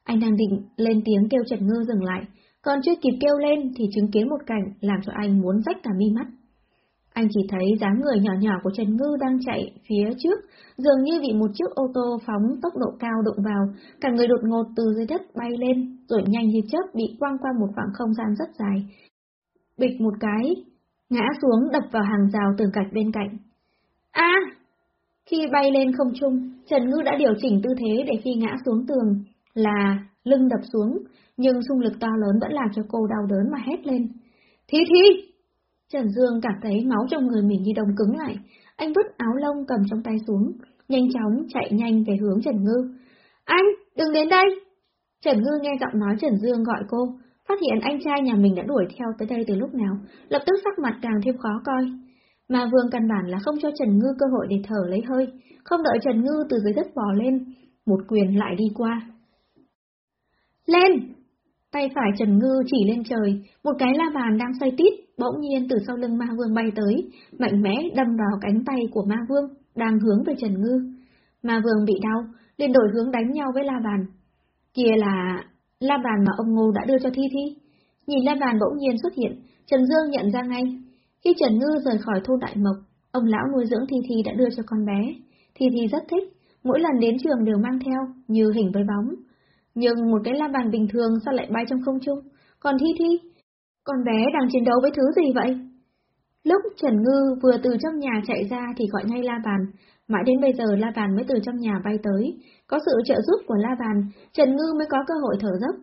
Speaker 1: Anh đang định lên tiếng kêu Trần Ngư dừng lại, còn chưa kịp kêu lên thì chứng kiến một cảnh làm cho anh muốn rách cả mi mắt. Anh chỉ thấy dáng người nhỏ nhỏ của Trần Ngư đang chạy phía trước, dường như bị một chiếc ô tô phóng tốc độ cao đụng vào, cả người đột ngột từ dưới đất bay lên, rồi nhanh như chớp bị quăng qua một khoảng không gian rất dài. Bịch một cái, ngã xuống đập vào hàng rào tường gạch bên cạnh. A! Khi bay lên không trung, Trần Ngư đã điều chỉnh tư thế để khi ngã xuống tường là lưng đập xuống, nhưng xung lực to lớn vẫn làm cho cô đau đớn mà hét lên. Thi Thi! Trần Dương cảm thấy máu trong người mình như đông cứng lại, anh vứt áo lông cầm trong tay xuống, nhanh chóng chạy nhanh về hướng Trần Ngư. Anh, đừng đến đây! Trần Ngư nghe giọng nói Trần Dương gọi cô, phát hiện anh trai nhà mình đã đuổi theo tới đây từ lúc nào, lập tức sắc mặt càng thêm khó coi. Mà Vương căn bản là không cho Trần Ngư cơ hội để thở lấy hơi, không đợi Trần Ngư từ dưới đất bò lên, một quyền lại đi qua. Lên! Tay phải Trần Ngư chỉ lên trời, một cái la bàn đang xoay tít, bỗng nhiên từ sau lưng Ma Vương bay tới, mạnh mẽ đâm vào cánh tay của Ma Vương, đang hướng về Trần Ngư. Ma Vương bị đau, liền đổi hướng đánh nhau với la bàn. Kia là la bàn mà ông Ngô đã đưa cho Thi Thi. Nhìn la bàn bỗng nhiên xuất hiện, Trần Dương nhận ra ngay. Khi Trần Ngư rời khỏi thôn Đại Mộc, ông lão nuôi dưỡng Thi Thi đã đưa cho con bé. Thi Thi rất thích, mỗi lần đến trường đều mang theo, như hình với bóng. Nhưng một cái la bàn bình thường sao lại bay trong không trung? Còn Thi Thi? Con bé đang chiến đấu với thứ gì vậy? Lúc Trần Ngư vừa từ trong nhà chạy ra thì gọi ngay la bàn, mãi đến bây giờ la bàn mới từ trong nhà bay tới. Có sự trợ giúp của la bàn, Trần Ngư mới có cơ hội thở dốc.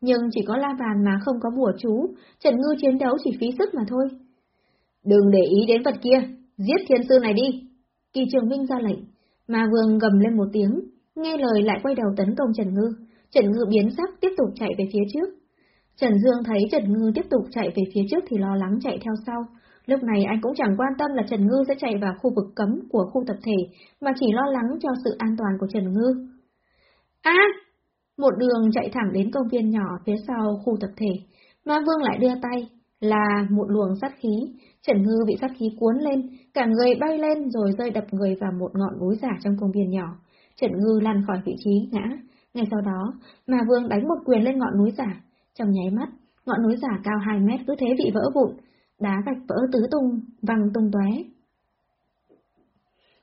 Speaker 1: Nhưng chỉ có la bàn mà không có bùa chú, Trần Ngư chiến đấu chỉ phí sức mà thôi. Đừng để ý đến vật kia, giết thiên sư này đi. Kỳ trường Minh ra lệnh, mà vương gầm lên một tiếng, nghe lời lại quay đầu tấn công Trần Ngư. Trần Ngư biến sắc tiếp tục chạy về phía trước. Trần Dương thấy Trần Ngư tiếp tục chạy về phía trước thì lo lắng chạy theo sau. Lúc này anh cũng chẳng quan tâm là Trần Ngư sẽ chạy vào khu vực cấm của khu tập thể, mà chỉ lo lắng cho sự an toàn của Trần Ngư. À! Một đường chạy thẳng đến công viên nhỏ phía sau khu tập thể, Ma Vương lại đưa tay, là một luồng sát khí. Trần Ngư bị sát khí cuốn lên, cả người bay lên rồi rơi đập người vào một ngọn núi giả trong công viên nhỏ. Trần Ngư lăn khỏi vị trí ngã, ngay sau đó, mà Vương đánh một quyền lên ngọn núi giả. Trong nháy mắt, ngọn núi giả cao 2 mét cứ thế bị vỡ vụn, đá gạch vỡ tứ tung, văng tung tóe.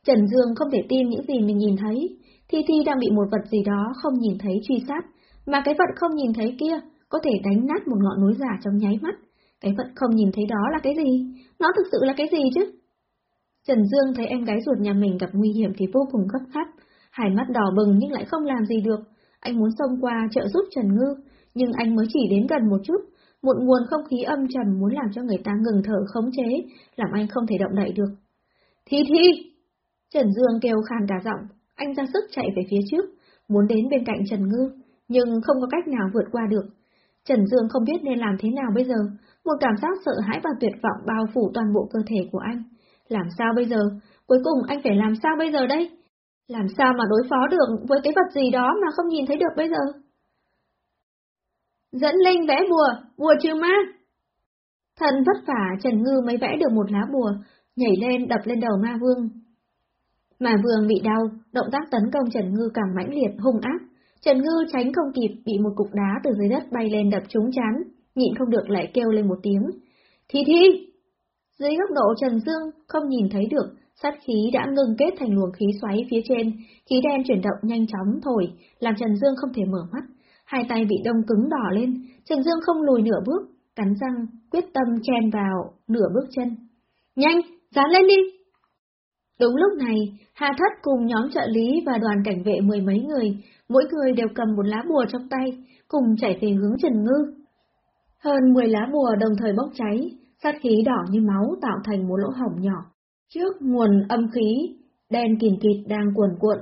Speaker 1: Trần Dương không thể tin những gì mình nhìn thấy, Thi Thi đang bị một vật gì đó không nhìn thấy truy sát, mà cái vật không nhìn thấy kia có thể đánh nát một ngọn núi giả trong nháy mắt. Cái vật không nhìn thấy đó là cái gì? Nó thực sự là cái gì chứ? Trần Dương thấy em gái ruột nhà mình gặp nguy hiểm thì vô cùng gấp gáp, hai mắt đỏ bừng nhưng lại không làm gì được. Anh muốn xông qua trợ giúp Trần Ngư, nhưng anh mới chỉ đến gần một chút, một nguồn không khí âm trầm muốn làm cho người ta ngừng thở khống chế, làm anh không thể động đậy được. Thi Thi! Trần Dương kêu khàn cả giọng, anh ra sức chạy về phía trước, muốn đến bên cạnh Trần Ngư, nhưng không có cách nào vượt qua được. Trần Dương không biết nên làm thế nào bây giờ, một cảm giác sợ hãi và tuyệt vọng bao phủ toàn bộ cơ thể của anh. Làm sao bây giờ? Cuối cùng anh phải làm sao bây giờ đây? Làm sao mà đối phó được với cái vật gì đó mà không nhìn thấy được bây giờ? Dẫn Linh vẽ bùa, bùa trừ ma. Thần vất vả Trần Ngư mới vẽ được một lá bùa, nhảy lên đập lên đầu ma vương. Ma Vương bị đau, động tác tấn công Trần Ngư càng mãnh liệt, hung ác. Trần Ngư tránh không kịp, bị một cục đá từ dưới đất bay lên đập trúng chán, nhịn không được lại kêu lên một tiếng. Thi thi! Dưới góc độ Trần Dương không nhìn thấy được, sát khí đã ngưng kết thành luồng khí xoáy phía trên, khí đen chuyển động nhanh chóng thổi, làm Trần Dương không thể mở mắt. Hai tay bị đông cứng đỏ lên, Trần Dương không lùi nửa bước, cắn răng, quyết tâm chen vào nửa bước chân. Nhanh, dán lên đi! Đúng lúc này, Hà Thất cùng nhóm trợ lý và đoàn cảnh vệ mười mấy người, mỗi người đều cầm một lá bùa trong tay, cùng chạy về hướng Trần Ngư. Hơn 10 lá bùa đồng thời bốc cháy, sát khí đỏ như máu tạo thành một lỗ hổng nhỏ. Trước nguồn âm khí, đen kìm kịt đang cuồn cuộn.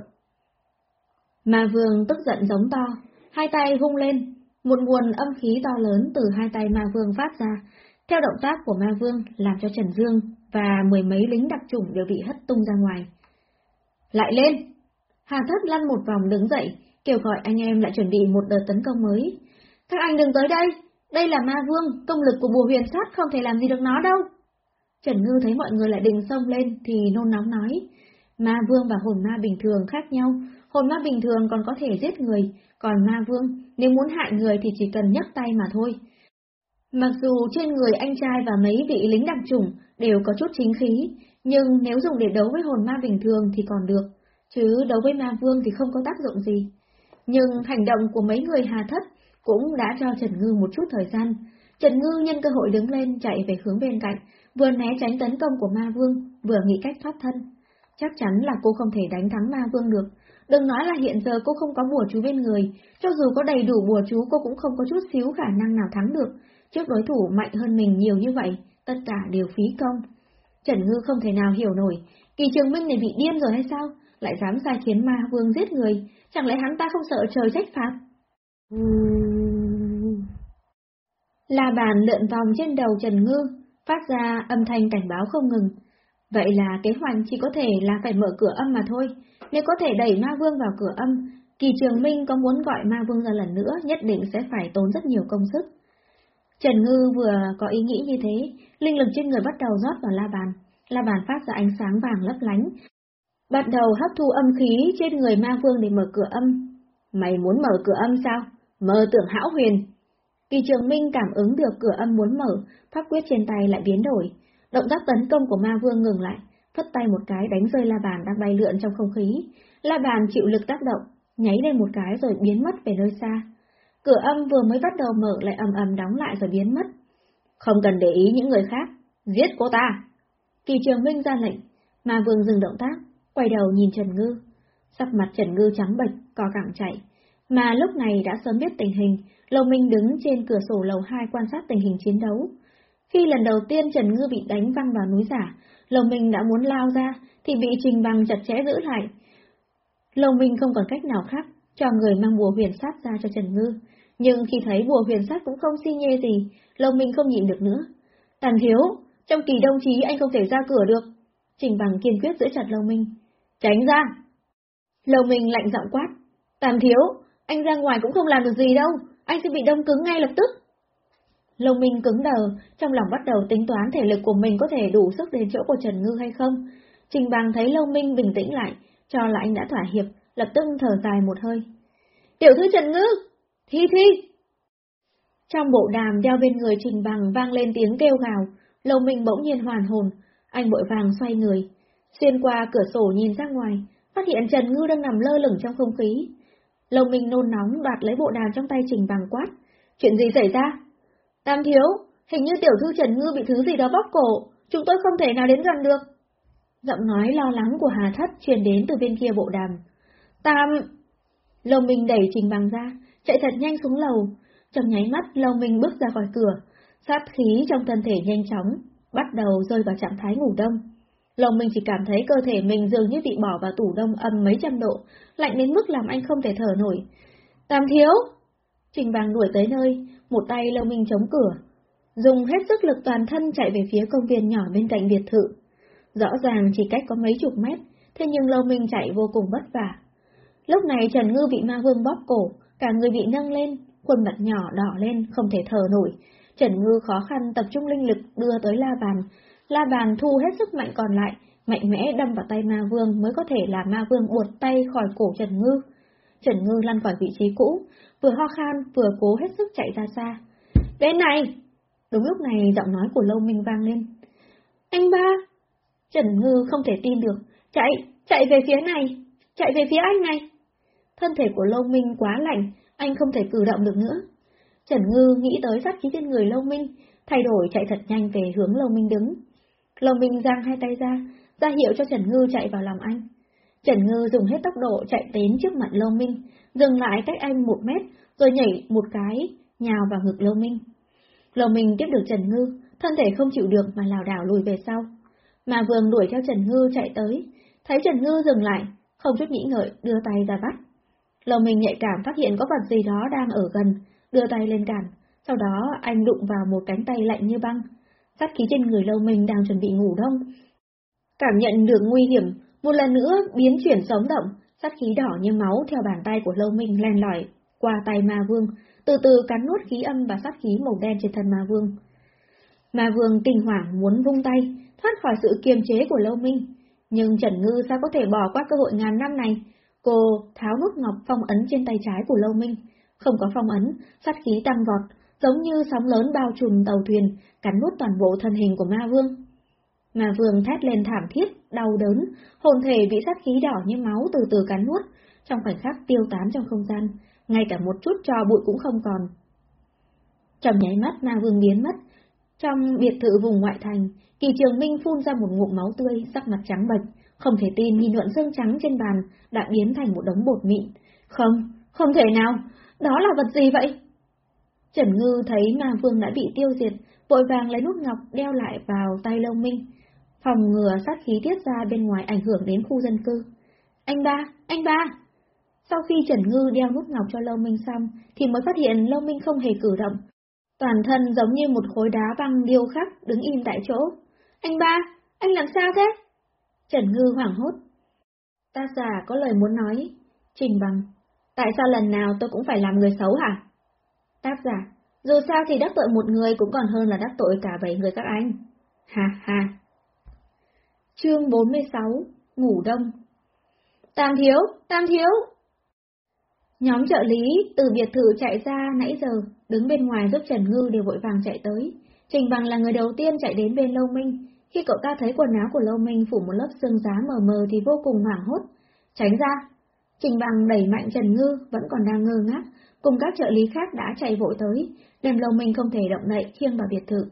Speaker 1: Ma vương tức giận giống to, hai tay vung lên, một nguồn âm khí to lớn từ hai tay ma vương phát ra, theo động tác của ma vương làm cho Trần Dương và mười mấy lính đặc chủng đều bị hất tung ra ngoài. Lại lên! Hà thất lăn một vòng đứng dậy, kêu gọi anh em lại chuẩn bị một đợt tấn công mới. Các anh đừng tới đây! Đây là ma vương, công lực của bùa huyền sát không thể làm gì được nó đâu. Trần Ngư thấy mọi người lại đình sông lên thì nôn nóng nói. Ma vương và hồn ma bình thường khác nhau, hồn ma bình thường còn có thể giết người, còn ma vương, nếu muốn hại người thì chỉ cần nhấc tay mà thôi. Mặc dù trên người anh trai và mấy vị lính đặc chủng đều có chút chính khí, nhưng nếu dùng để đấu với hồn ma bình thường thì còn được, chứ đấu với ma vương thì không có tác dụng gì. Nhưng hành động của mấy người hà thất cũng đã cho Trần Ngư một chút thời gian. Trần Ngư nhân cơ hội đứng lên chạy về hướng bên cạnh, vừa né tránh tấn công của ma vương, vừa nghĩ cách thoát thân. Chắc chắn là cô không thể đánh thắng ma vương được. Đừng nói là hiện giờ cô không có bùa chú bên người, cho dù có đầy đủ bùa chú cô cũng không có chút xíu khả năng nào thắng được. Trước đối thủ mạnh hơn mình nhiều như vậy, tất cả đều phí công. Trần Ngư không thể nào hiểu nổi, kỳ trường minh này bị điên rồi hay sao? Lại dám sai khiến ma vương giết người, chẳng lẽ hắn ta không sợ trời trách phạt? La bàn lượn vòng trên đầu Trần Ngư, phát ra âm thanh cảnh báo không ngừng. Vậy là kế hoạch chỉ có thể là phải mở cửa âm mà thôi. Nếu có thể đẩy ma vương vào cửa âm, kỳ trường minh có muốn gọi ma vương ra lần nữa nhất định sẽ phải tốn rất nhiều công sức. Trần Ngư vừa có ý nghĩ như thế, linh lực trên người bắt đầu rót vào la bàn. La bàn phát ra ánh sáng vàng lấp lánh. Bắt đầu hấp thu âm khí trên người ma vương để mở cửa âm. Mày muốn mở cửa âm sao? Mơ tưởng hão huyền. Kỳ trường minh cảm ứng được cửa âm muốn mở, pháp quyết trên tay lại biến đổi. Động tác tấn công của ma vương ngừng lại, phất tay một cái đánh rơi la bàn đang bay lượn trong không khí. La bàn chịu lực tác động, nháy lên một cái rồi biến mất về nơi xa. Cửa âm vừa mới bắt đầu mở lại ầm ầm đóng lại rồi biến mất. Không cần để ý những người khác, giết cô ta. Kỳ trường minh ra lệnh, ma vương dừng động tác, quay đầu nhìn Trần Ngư. Sắc mặt Trần Ngư trắng bệch, co cẳng chạy. Mà lúc này đã sớm biết tình hình, Lầu Minh đứng trên cửa sổ lầu 2 quan sát tình hình chiến đấu. Khi lần đầu tiên Trần Ngư bị đánh văng vào núi giả, Lầu Minh đã muốn lao ra, thì bị Trình Bằng chặt chẽ giữ lại. Lầu Minh không còn cách nào khác, cho người mang bùa huyền sát ra cho Trần Ngư. Nhưng khi thấy bùa huyền sát cũng không si nhê gì, Lầu Minh không nhịn được nữa. Tàn thiếu, trong kỳ đông chí anh không thể ra cửa được. Trình Bằng kiên quyết giữ chặt Lầu Minh. Tránh ra! Lầu Minh lạnh giọng quát. Tàn thiếu, anh ra ngoài cũng không làm được gì đâu, anh sẽ bị đông cứng ngay lập tức. Lông Minh cứng đờ, trong lòng bắt đầu tính toán thể lực của mình có thể đủ sức đến chỗ của Trần Ngư hay không. Trình Bằng thấy Lông Minh bình tĩnh lại, cho là anh đã thỏa hiệp, lập tức thở dài một hơi. Tiểu thư Trần Ngư! Thi thi! Trong bộ đàm đeo bên người Trình Bằng vang lên tiếng kêu gào, Lông Minh bỗng nhiên hoàn hồn, anh bội vàng xoay người, xuyên qua cửa sổ nhìn ra ngoài, phát hiện Trần Ngư đang nằm lơ lửng trong không khí. Lồng Minh nôn nóng đoạt lấy bộ đàm trong tay Trình Bằng quát. Chuyện gì xảy ra? Tam thiếu, hình như tiểu thư Trần Ngư bị thứ gì đó bóp cổ, chúng tôi không thể nào đến gần được. Giọng nói lo lắng của Hà Thất truyền đến từ bên kia bộ đàm. Tam... Lồng Minh đẩy Trình Bằng ra, chạy thật nhanh xuống lầu. Trong nháy mắt, Lồng Minh bước ra khỏi cửa, sát khí trong thân thể nhanh chóng, bắt đầu rơi vào trạng thái ngủ đông. Lòng mình chỉ cảm thấy cơ thể mình dường như bị bỏ vào tủ đông âm mấy trăm độ, lạnh đến mức làm anh không thể thở nổi. Tam thiếu! Trình Bàng đuổi tới nơi, một tay lâu minh chống cửa, dùng hết sức lực toàn thân chạy về phía công viên nhỏ bên cạnh biệt thự. Rõ ràng chỉ cách có mấy chục mét, thế nhưng lâu minh chạy vô cùng vất vả. Lúc này Trần Ngư bị ma vương bóp cổ, cả người bị nâng lên, khuôn mặt nhỏ đỏ lên, không thể thở nổi. Trần Ngư khó khăn tập trung linh lực đưa tới la bàn, La bàn thu hết sức mạnh còn lại, mạnh mẽ đâm vào tay ma vương mới có thể làm ma vương buột tay khỏi cổ Trần Ngư. Trần Ngư lăn khỏi vị trí cũ, vừa ho khan vừa cố hết sức chạy ra xa. Bên này! Đúng lúc này giọng nói của Lâu Minh vang lên. Anh ba! Trần Ngư không thể tin được. Chạy! Chạy về phía này! Chạy về phía anh này! Thân thể của Lâu Minh quá lạnh, anh không thể cử động được nữa. Trần Ngư nghĩ tới sát khí trên người Lâu Minh, thay đổi chạy thật nhanh về hướng Lâu Minh đứng. Lồng Minh giang hai tay ra, ra hiệu cho Trần Ngư chạy vào lòng anh. Trần Ngư dùng hết tốc độ chạy đến trước mặt Lô Minh, dừng lại cách anh một mét, rồi nhảy một cái, nhào vào ngực Lô Minh. Lô Minh tiếp được Trần Ngư, thân thể không chịu được mà lảo đảo lùi về sau. Mà Vương đuổi theo Trần Ngư chạy tới, thấy Trần Ngư dừng lại, không chút nghĩ ngợi đưa tay ra bắt. Lô Minh nhạy cảm phát hiện có vật gì đó đang ở gần, đưa tay lên cản, sau đó anh đụng vào một cánh tay lạnh như băng. Sát khí trên người Lâu Minh đang chuẩn bị ngủ đông. Cảm nhận được nguy hiểm, một lần nữa biến chuyển sống động, sát khí đỏ như máu theo bàn tay của Lâu Minh len lỏi qua tay Ma Vương, từ từ cắn nuốt khí âm và sát khí màu đen trên thân Ma Vương. Ma Vương kinh hoàng muốn vung tay, thoát khỏi sự kiềm chế của Lâu Minh. Nhưng Trần Ngư sao có thể bỏ qua cơ hội ngàn năm này? Cô tháo nút ngọc phong ấn trên tay trái của Lâu Minh. Không có phong ấn, sát khí tăng vọt, giống như sóng lớn bao trùm tàu thuyền, cắn nuốt toàn bộ thân hình của Ma Vương. Ma Vương thét lên thảm thiết, đau đớn, hồn thể bị sát khí đỏ như máu từ từ cắn nuốt, trong khoảnh khắc tiêu tán trong không gian, ngay cả một chút trò bụi cũng không còn. Trong nháy mắt Ma Vương biến mất, trong biệt thự vùng ngoại thành, Kỳ Trường Minh phun ra một ngụm máu tươi, sắc mặt trắng bệch, không thể tin nhìn nhuận xương trắng trên bàn đã biến thành một đống bột mịn. Không, không thể nào, đó là vật gì vậy? Trần Ngư thấy Ma Vương đã bị tiêu diệt, vội vàng lấy nút ngọc đeo lại vào tay Lâu Minh, phòng ngừa sát khí tiết ra bên ngoài ảnh hưởng đến khu dân cư. Anh ba, anh ba! Sau khi Trần Ngư đeo nút ngọc cho Lâu Minh xong, thì mới phát hiện Lâu Minh không hề cử động. Toàn thân giống như một khối đá băng điêu khắc, đứng im tại chỗ. Anh ba, anh làm sao thế? Trần Ngư hoảng hốt. Ta giả có lời muốn nói. Trình bằng, tại sao lần nào tôi cũng phải làm người xấu hả? Tác giả, dù sao thì đắc tội một người cũng còn hơn là đắc tội cả bảy người các anh. Ha ha. Chương 46, Ngủ đông Tam thiếu, tam thiếu! Nhóm trợ lý từ biệt thự chạy ra nãy giờ, đứng bên ngoài giúp Trần Ngư đều vội vàng chạy tới. Trình Bằng là người đầu tiên chạy đến bên Lâu Minh. Khi cậu ta thấy quần áo của Lâu Minh phủ một lớp xương giá mờ mờ thì vô cùng hoảng hốt. Tránh ra! Trình Bằng đẩy mạnh Trần Ngư vẫn còn đang ngơ ngác, cùng các trợ lý khác đã chạy vội tới, đem Lâu mình không thể động đậy khiêng vào biệt thự.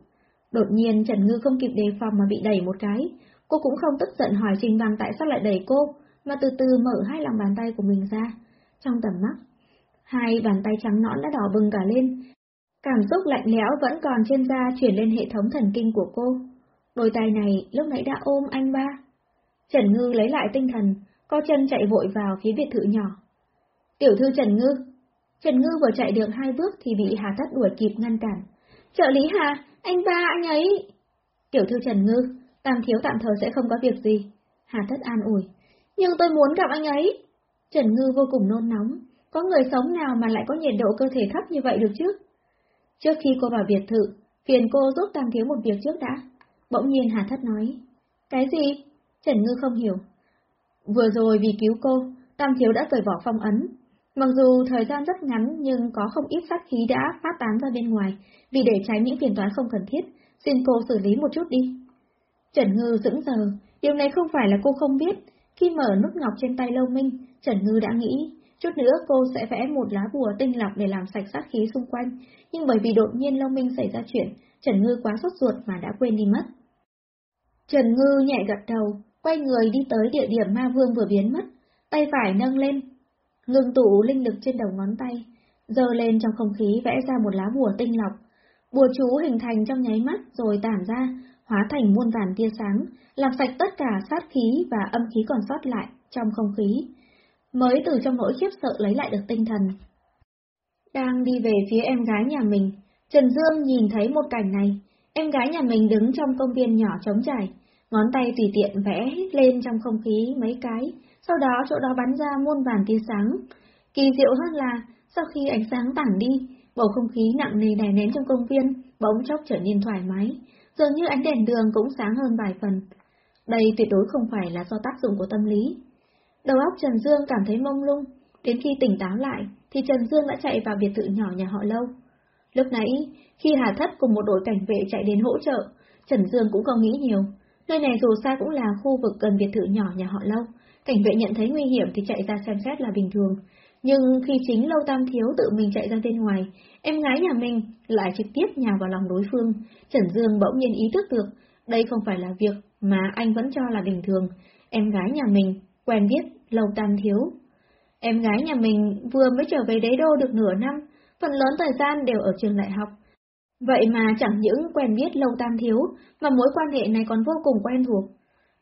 Speaker 1: Đột nhiên Trần Ngư không kịp đề phòng mà bị đẩy một cái, cô cũng không tức giận hỏi Trình Bằng tại sao lại đẩy cô, mà từ từ mở hai lòng bàn tay của mình ra. Trong tầm mắt, hai bàn tay trắng nõn đã đỏ bừng cả lên. Cảm xúc lạnh lẽo vẫn còn trên da chuyển lên hệ thống thần kinh của cô. Đôi tay này lúc nãy đã ôm anh ba. Trần Ngư lấy lại tinh thần, co chân chạy vội vào phía biệt thự nhỏ. Tiểu thư Trần Ngư, Trần Ngư vừa chạy được hai bước thì bị Hà Tất đuổi kịp ngăn cản. Trợ lý Hà, anh ba anh ấy. Tiểu thư Trần Ngư, Tam Thiếu tạm thời sẽ không có việc gì. Hà Tất an ủi. Nhưng tôi muốn gặp anh ấy. Trần Ngư vô cùng nôn nóng. Có người sống nào mà lại có nhiệt độ cơ thể thấp như vậy được chứ? Trước khi cô vào biệt thự, phiền cô giúp Tam Thiếu một việc trước đã. Bỗng nhiên Hà Thất nói. Cái gì? Trần Ngư không hiểu. Vừa rồi vì cứu cô, Tam Thiếu đã cởi bỏ phong ấn, Mặc dù thời gian rất ngắn nhưng có không ít sát khí đã phát tán ra bên ngoài, vì để tránh những phiền toái không cần thiết, xin cô xử lý một chút đi. Trần Ngư dững giờ, điều này không phải là cô không biết. Khi mở nút ngọc trên tay Lâu Minh, Trần Ngư đã nghĩ, chút nữa cô sẽ vẽ một lá bùa tinh lọc để làm sạch sát khí xung quanh, nhưng bởi vì đột nhiên Lâu Minh xảy ra chuyện, Trần Ngư quá sốt ruột mà đã quên đi mất. Trần Ngư nhẹ gật đầu, quay người đi tới địa điểm ma vương vừa biến mất, tay phải nâng lên, ngưng tụ linh lực trên đầu ngón tay, dơ lên trong không khí vẽ ra một lá bùa tinh lọc. Bùa chú hình thành trong nháy mắt rồi tản ra, hóa thành muôn vàn tia sáng, làm sạch tất cả sát khí và âm khí còn sót lại trong không khí. Mới từ trong nỗi khiếp sợ lấy lại được tinh thần. Đang đi về phía em gái nhà mình, Trần Dương nhìn thấy một cảnh này. Em gái nhà mình đứng trong công viên nhỏ trống trải, ngón tay tùy tiện vẽ lên trong không khí mấy cái, sau đó chỗ đó bắn ra muôn vàn tia sáng. Kỳ diệu hơn là, sau khi ánh sáng tản đi, bầu không khí nặng nề đè nén trong công viên, bỗng chốc trở nên thoải mái, dường như ánh đèn đường cũng sáng hơn vài phần. Đây tuyệt đối không phải là do tác dụng của tâm lý. Đầu óc Trần Dương cảm thấy mông lung, đến khi tỉnh táo lại thì Trần Dương đã chạy vào biệt thự nhỏ nhà họ Lâu. Lúc nãy, khi Hà Thất cùng một đội cảnh vệ chạy đến hỗ trợ, Trần Dương cũng không nghĩ nhiều. Nơi này dù sao cũng là khu vực gần biệt thự nhỏ nhà họ Lâu, cảnh vệ nhận thấy nguy hiểm thì chạy ra xem xét là bình thường. Nhưng khi chính Lâu Tam Thiếu tự mình chạy ra bên ngoài, em gái nhà mình lại trực tiếp nhào vào lòng đối phương. Trần Dương bỗng nhiên ý thức được, đây không phải là việc mà anh vẫn cho là bình thường. Em gái nhà mình, quen biết Lâu Tam Thiếu. Em gái nhà mình vừa mới trở về đế đô được nửa năm, phần lớn thời gian đều ở trường đại học. Vậy mà chẳng những quen biết Lâu Tam Thiếu, mà mối quan hệ này còn vô cùng quen thuộc.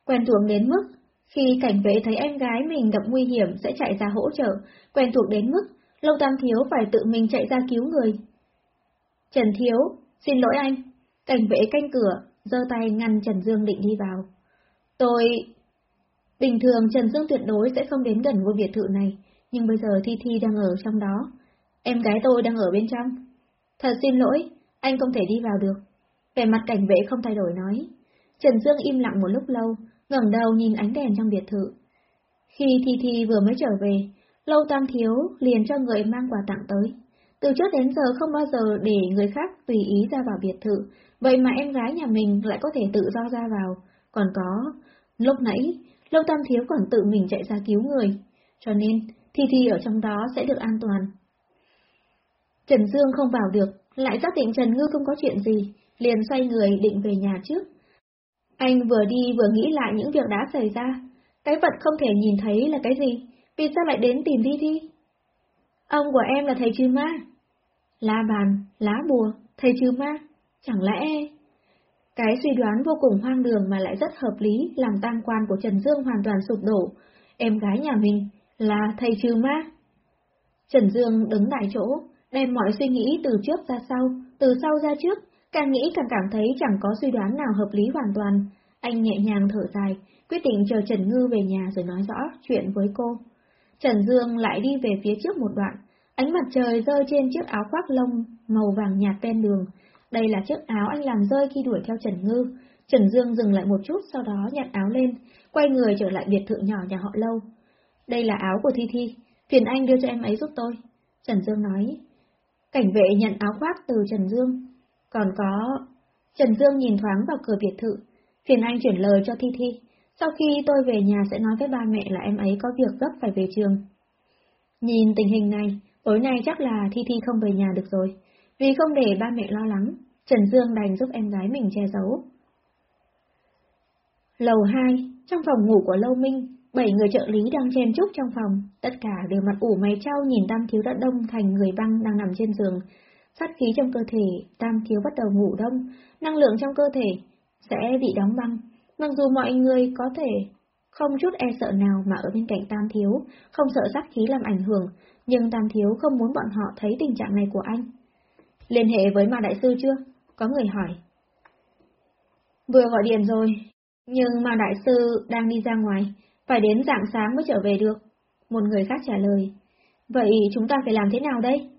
Speaker 1: Quen thuộc đến mức khi cảnh vệ thấy em gái mình gặp nguy hiểm sẽ chạy ra hỗ trợ, quen thuộc đến mức Lâu Tam Thiếu phải tự mình chạy ra cứu người. Trần Thiếu, xin lỗi anh. Cảnh vệ canh cửa, giơ tay ngăn Trần Dương định đi vào. Tôi... Bình thường Trần Dương tuyệt đối sẽ không đến gần ngôi biệt thự này, nhưng bây giờ Thi Thi đang ở trong đó. Em gái tôi đang ở bên trong. Thật xin lỗi, anh không thể đi vào được. Về mặt cảnh vệ không thay đổi nói. Trần Dương im lặng một lúc lâu, ngẩng đầu nhìn ánh đèn trong biệt thự. Khi Thi Thi vừa mới trở về, Lâu Tam Thiếu liền cho người mang quà tặng tới. Từ trước đến giờ không bao giờ để người khác tùy ý ra vào biệt thự, vậy mà em gái nhà mình lại có thể tự do ra vào. Còn có, lúc nãy, Lâu Tam Thiếu còn tự mình chạy ra cứu người, cho nên Thi Thi ở trong đó sẽ được an toàn. Trần Dương không vào được, lại xác định Trần Ngư không có chuyện gì, liền xoay người định về nhà trước. Anh vừa đi vừa nghĩ lại những việc đã xảy ra. Cái vật không thể nhìn thấy là cái gì? Vì sao lại đến tìm Thi Thi? Ông của em là thầy trừ ma. lá bàn, lá bùa, thầy trừ ma. Chẳng lẽ... Cái suy đoán vô cùng hoang đường mà lại rất hợp lý làm tam quan của Trần Dương hoàn toàn sụp đổ. Em gái nhà mình là thầy trừ ma. Trần Dương đứng tại chỗ, đem mọi suy nghĩ từ trước ra sau, từ sau ra trước, càng nghĩ càng cảm thấy chẳng có suy đoán nào hợp lý hoàn toàn. Anh nhẹ nhàng thở dài, quyết định chờ Trần Ngư về nhà rồi nói rõ chuyện với cô. Trần Dương lại đi về phía trước một đoạn, ánh mặt trời rơi trên chiếc áo khoác lông màu vàng nhạt ven đường. Đây là chiếc áo anh làm rơi khi đuổi theo Trần Ngư. Trần Dương dừng lại một chút sau đó nhặt áo lên, quay người trở lại biệt thự nhỏ nhà họ lâu. Đây là áo của Thi Thi, phiền anh đưa cho em ấy giúp tôi. Trần Dương nói. Cảnh vệ nhận áo khoác từ Trần Dương. Còn có... Trần Dương nhìn thoáng vào cửa biệt thự, phiền anh chuyển lời cho Thi Thi. Sau khi tôi về nhà sẽ nói với ba mẹ là em ấy có việc gấp phải về trường. Nhìn tình hình này, tối nay chắc là Thi Thi không về nhà được rồi. Vì không để ba mẹ lo lắng, Trần Dương đành giúp em gái mình che giấu. Lầu 2, trong phòng ngủ của Lâu Minh, bảy người trợ lý đang chen chúc trong phòng, tất cả đều mặt ủ mày trao nhìn Tam Thiếu đã đông thành người băng đang nằm trên giường. Sát khí trong cơ thể, Tam Thiếu bắt đầu ngủ đông, năng lượng trong cơ thể sẽ bị đóng băng. Mặc dù mọi người có thể không chút e sợ nào mà ở bên cạnh Tam Thiếu, không sợ sát khí làm ảnh hưởng, nhưng Tam Thiếu không muốn bọn họ thấy tình trạng này của anh. Liên hệ với Ma Đại Sư chưa? Có người hỏi. Vừa gọi điện rồi, nhưng Ma Đại Sư đang đi ra ngoài, phải đến dạng sáng mới trở về được. Một người khác trả lời. Vậy chúng ta phải làm thế nào đây?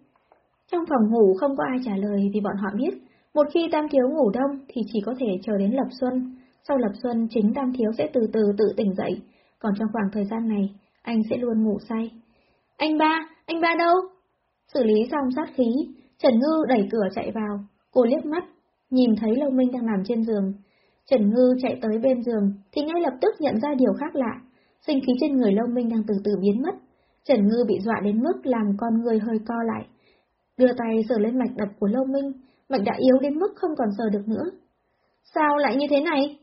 Speaker 1: Trong phòng ngủ không có ai trả lời vì bọn họ biết, một khi Tam Thiếu ngủ đông thì chỉ có thể chờ đến lập xuân. Sau lập xuân chính Tam Thiếu sẽ từ từ tự tỉnh dậy, còn trong khoảng thời gian này, anh sẽ luôn ngủ say. Anh ba, anh ba đâu? Xử lý xong sát khí, Trần Ngư đẩy cửa chạy vào, cô liếc mắt, nhìn thấy Lâu Minh đang nằm trên giường. Trần Ngư chạy tới bên giường thì ngay lập tức nhận ra điều khác lạ, sinh khí trên người Lâu Minh đang từ từ biến mất. Trần Ngư bị dọa đến mức làm con người hơi co lại. Đưa tay sờ lên mạch đập của Lâu Minh, mạch đã yếu đến mức không còn sờ được nữa. Sao lại như thế này?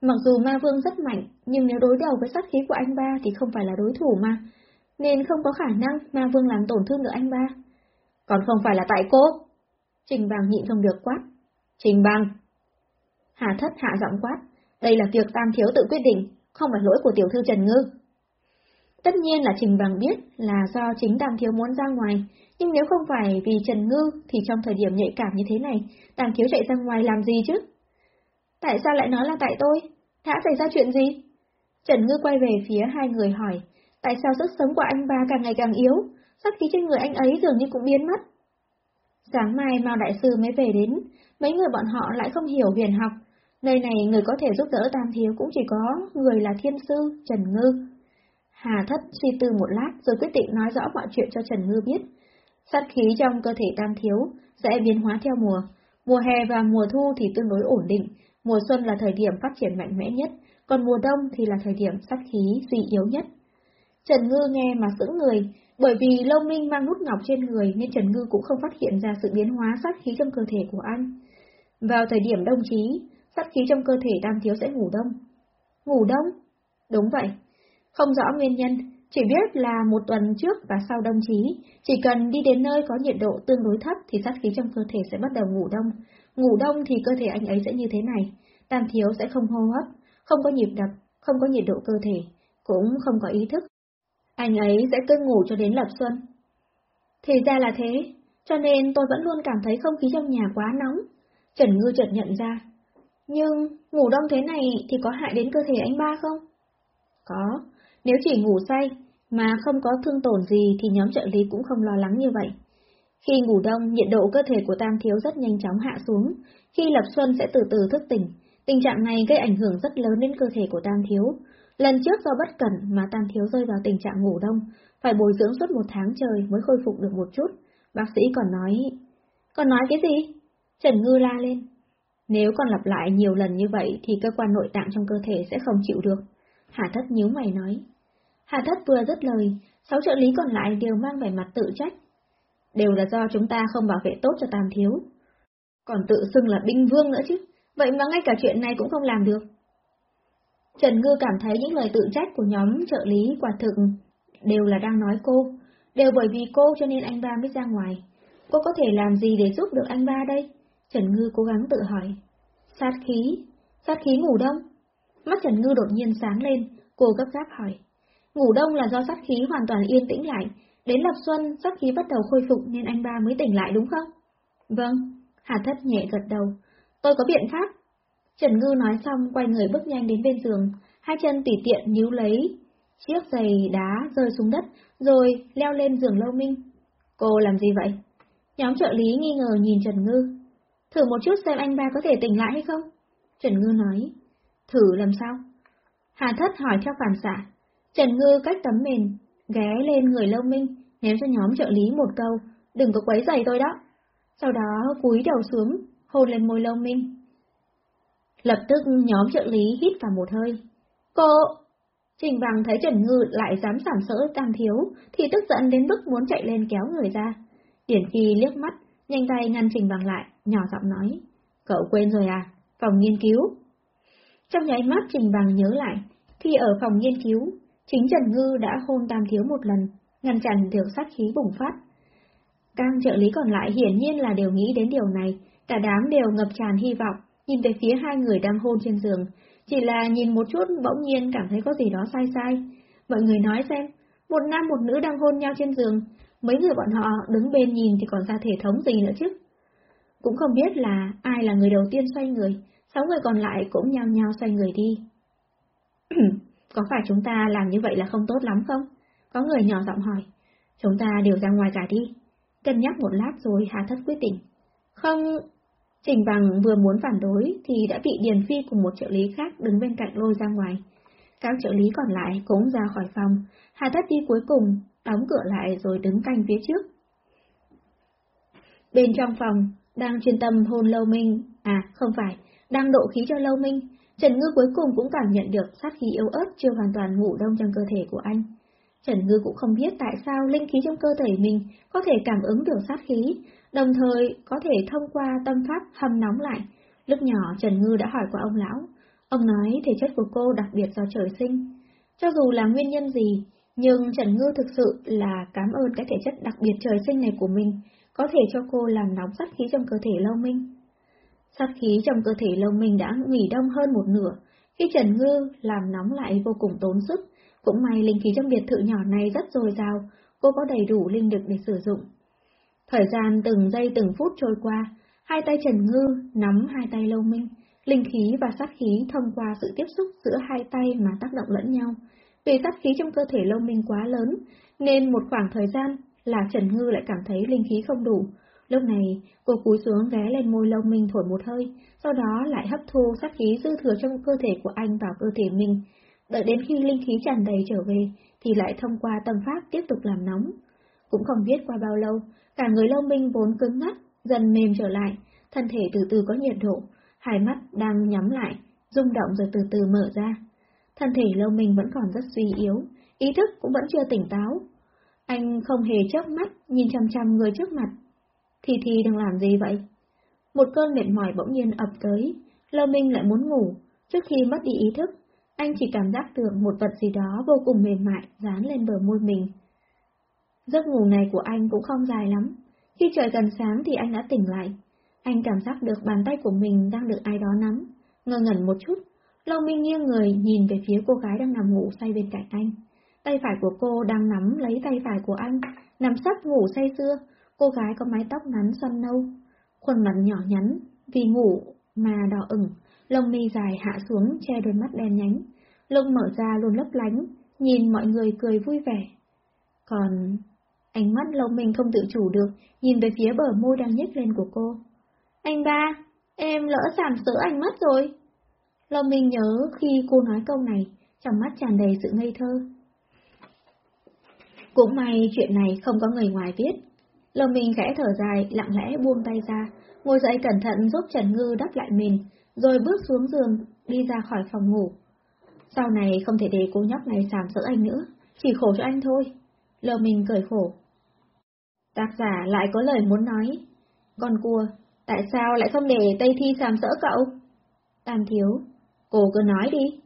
Speaker 1: Mặc dù ma vương rất mạnh, nhưng nếu đối đầu với sát khí của anh ba thì không phải là đối thủ mà, nên không có khả năng ma vương làm tổn thương được anh ba. Còn không phải là tại cô. Trình bằng nhịn không được quát. Trình bằng. Hà thất hạ giọng quát. Đây là việc tam thiếu tự quyết định, không phải lỗi của tiểu thư Trần Ngư. Tất nhiên là Trình Bằng biết là do chính Đàm Thiếu muốn ra ngoài, nhưng nếu không phải vì Trần Ngư thì trong thời điểm nhạy cảm như thế này, Đàm Thiếu chạy ra ngoài làm gì chứ? Tại sao lại nói là tại tôi? Đã xảy ra chuyện gì? Trần Ngư quay về phía hai người hỏi, tại sao sức sống của anh ba càng ngày càng yếu, sắc khí trên người anh ấy dường như cũng biến mất. Sáng mai Mao Đại Sư mới về đến, mấy người bọn họ lại không hiểu huyền học, Nơi này người có thể giúp đỡ Tam Thiếu cũng chỉ có người là thiên sư, Trần Ngư. Hà thất suy tư một lát rồi quyết định nói rõ mọi chuyện cho Trần Ngư biết. Sát khí trong cơ thể Tam Thiếu sẽ biến hóa theo mùa. Mùa hè và mùa thu thì tương đối ổn định, mùa xuân là thời điểm phát triển mạnh mẽ nhất, còn mùa đông thì là thời điểm sát khí suy yếu nhất. Trần Ngư nghe mà sững người, bởi vì Lâu Minh mang nút ngọc trên người nên Trần Ngư cũng không phát hiện ra sự biến hóa sát khí trong cơ thể của anh. Vào thời điểm đông chí, sát khí trong cơ thể Tam Thiếu sẽ ngủ đông. Ngủ đông? Đúng vậy. Không rõ nguyên nhân, chỉ biết là một tuần trước và sau đông chí, chỉ cần đi đến nơi có nhiệt độ tương đối thấp thì sát khí trong cơ thể sẽ bắt đầu ngủ đông. Ngủ đông thì cơ thể anh ấy sẽ như thế này, Tam Thiếu sẽ không hô hấp, không có nhịp đập, không có nhiệt độ cơ thể, cũng không có ý thức. Anh ấy sẽ cứ ngủ cho đến lập xuân. Thì ra là thế, cho nên tôi vẫn luôn cảm thấy không khí trong nhà quá nóng. Trần Ngư chợt nhận ra. Nhưng, ngủ đông thế này thì có hại đến cơ thể anh ba không? Có, nếu chỉ ngủ say, mà không có thương tổn gì thì nhóm trợ lý cũng không lo lắng như vậy. Khi ngủ đông, nhiệt độ cơ thể của Tam Thiếu rất nhanh chóng hạ xuống, khi lập xuân sẽ từ từ thức tỉnh. Tình trạng này gây ảnh hưởng rất lớn đến cơ thể của Tam Thiếu. Lần trước do bất cẩn mà Tam Thiếu rơi vào tình trạng ngủ đông, phải bồi dưỡng suốt một tháng trời mới khôi phục được một chút. Bác sĩ còn nói... Còn nói cái gì? Trần Ngư la lên. Nếu còn lặp lại nhiều lần như vậy thì cơ quan nội tạng trong cơ thể sẽ không chịu được. Hà thất nhíu mày nói. Hà thất vừa dứt lời, sáu trợ lý còn lại đều mang vẻ mặt tự trách. Đều là do chúng ta không bảo vệ tốt cho Tam Thiếu. Còn tự xưng là binh vương nữa chứ, vậy mà ngay cả chuyện này cũng không làm được. Trần Ngư cảm thấy những lời tự trách của nhóm trợ lý quả thực đều là đang nói cô, đều bởi vì cô cho nên anh ba mới ra ngoài. Cô có thể làm gì để giúp được anh ba đây? Trần Ngư cố gắng tự hỏi. Sát khí? Sát khí ngủ đông? Mắt Trần Ngư đột nhiên sáng lên, cô gấp gáp hỏi. Ngủ đông là do sát khí hoàn toàn yên tĩnh lại, đến lập xuân sát khí bắt đầu khôi phục nên anh ba mới tỉnh lại đúng không? Vâng, Hà Thất nhẹ gật đầu. Tôi có biện pháp. Trần Ngư nói xong quay người bước nhanh đến bên giường, hai chân tỉ tiện níu lấy chiếc giày đá rơi xuống đất, rồi leo lên giường lâu minh. Cô làm gì vậy? Nhóm trợ lý nghi ngờ nhìn Trần Ngư. Thử một chút xem anh ba có thể tỉnh lại hay không? Trần Ngư nói. Thử làm sao? Hà Thất hỏi theo phản xạ. Trần Ngư cách tấm mền, ghé lên người Lâu Minh, ném cho nhóm trợ lý một câu, đừng có quấy giày tôi đó. Sau đó cúi đầu xuống, hôn lên môi Lâu Minh. Lập tức nhóm trợ lý hít vào một hơi. Cô! Trình Bằng thấy Trần Ngư lại dám sảm sỡ tam thiếu, thì tức giận đến mức muốn chạy lên kéo người ra. Điển Phi liếc mắt, nhanh tay ngăn Trình Bằng lại, nhỏ giọng nói. Cậu quên rồi à? Phòng nghiên cứu. Trong nháy mắt Trình Bằng nhớ lại, khi ở phòng nghiên cứu, chính Trần Ngư đã hôn Tam Thiếu một lần, ngăn chặn được sát khí bùng phát. Các trợ lý còn lại hiển nhiên là đều nghĩ đến điều này, cả đám đều ngập tràn hy vọng, nhìn về phía hai người đang hôn trên giường, chỉ là nhìn một chút bỗng nhiên cảm thấy có gì đó sai sai. Mọi người nói xem, một nam một nữ đang hôn nhau trên giường, mấy người bọn họ đứng bên nhìn thì còn ra thể thống gì nữa chứ. Cũng không biết là ai là người đầu tiên xoay người, sáu người còn lại cũng nhao nhao xoay người đi. [clears throat] Có phải chúng ta làm như vậy là không tốt lắm không? Có người nhỏ giọng hỏi. Chúng ta đều ra ngoài cả đi. Cân nhắc một lát rồi Hà Thất quyết định. Không... Trình Bằng vừa muốn phản đối thì đã bị Điền Phi cùng một trợ lý khác đứng bên cạnh lôi ra ngoài. Các trợ lý còn lại cũng ra khỏi phòng. Hà Thất đi cuối cùng, đóng cửa lại rồi đứng canh phía trước. Bên trong phòng, đang chuyên tâm hôn Lâu Minh, à không phải, đang độ khí cho Lâu Minh, Trần Ngư cuối cùng cũng cảm nhận được sát khí yếu ớt chưa hoàn toàn ngủ đông trong cơ thể của anh. Trần Ngư cũng không biết tại sao linh khí trong cơ thể mình có thể cảm ứng được sát khí, đồng thời có thể thông qua tâm pháp hâm nóng lại. Lúc nhỏ Trần Ngư đã hỏi qua ông lão, ông nói thể chất của cô đặc biệt do trời sinh. Cho dù là nguyên nhân gì, nhưng Trần Ngư thực sự là cảm ơn cái thể chất đặc biệt trời sinh này của mình, có thể cho cô làm nóng sát khí trong cơ thể lâu minh. Sát khí trong cơ thể lâu minh đã nghỉ đông hơn một nửa, khi Trần Ngư làm nóng lại vô cùng tốn sức, cũng may linh khí trong biệt thự nhỏ này rất dồi dào, cô có đầy đủ linh lực để sử dụng. Thời gian từng giây từng phút trôi qua, hai tay Trần Ngư nắm hai tay Lâu Minh, linh khí và sát khí thông qua sự tiếp xúc giữa hai tay mà tác động lẫn nhau. Vì sát khí trong cơ thể Lâu Minh quá lớn, nên một khoảng thời gian là Trần Ngư lại cảm thấy linh khí không đủ, Lúc này, cô cúi xuống ghé lên môi lâu minh thổi một hơi, sau đó lại hấp thu sát khí dư thừa trong cơ thể của anh vào cơ thể mình. Đợi đến khi linh khí tràn đầy trở về, thì lại thông qua tâm pháp tiếp tục làm nóng. Cũng không biết qua bao lâu, cả người lâu minh vốn cứng ngắt, dần mềm trở lại, thân thể từ từ có nhiệt độ, hai mắt đang nhắm lại, rung động rồi từ từ mở ra. Thân thể lâu minh vẫn còn rất suy yếu, ý thức cũng vẫn chưa tỉnh táo. Anh không hề chớp mắt, nhìn chăm chăm người trước mặt. Thì thì đang làm gì vậy? Một cơn mệt mỏi bỗng nhiên ập tới, lâu minh lại muốn ngủ, trước khi mất đi ý thức, anh chỉ cảm giác tưởng một vật gì đó vô cùng mềm mại dán lên bờ môi mình. Giấc ngủ này của anh cũng không dài lắm, khi trời gần sáng thì anh đã tỉnh lại. Anh cảm giác được bàn tay của mình đang được ai đó nắm, ngơ ngẩn một chút, Lâu Minh nghiêng người nhìn về phía cô gái đang nằm ngủ say bên cạnh anh. Tay phải của cô đang nắm lấy tay phải của anh, nằm sắp ngủ say sưa, cô gái có mái tóc ngắn xoăn nâu, khuôn mặt nhỏ nhắn, vì ngủ mà đỏ ửng, lông mi dài hạ xuống che đôi mắt đen nhánh, lông mở ra luôn lấp lánh, nhìn mọi người cười vui vẻ. Còn ánh mắt lông mình không tự chủ được, nhìn về phía bờ môi đang nhếch lên của cô. Anh ba, em lỡ sàm sỡ anh mất rồi. Lâm Minh nhớ khi cô nói câu này, trong mắt tràn đầy sự ngây thơ. Cũng may chuyện này không có người ngoài biết. Lâm Minh khẽ thở dài, lặng lẽ buông tay ra, ngồi dậy cẩn thận giúp Trần Ngư đắp lại mình, rồi bước xuống giường, đi ra khỏi phòng ngủ. Sau này không thể để cô nhóc này sàm sỡ anh nữa, chỉ khổ cho anh thôi. Lâm Minh cười khổ. Tác giả lại có lời muốn nói. Con cua, tại sao lại không để Tây Thi sàm sỡ cậu? Tam thiếu, Cô cứ nói đi.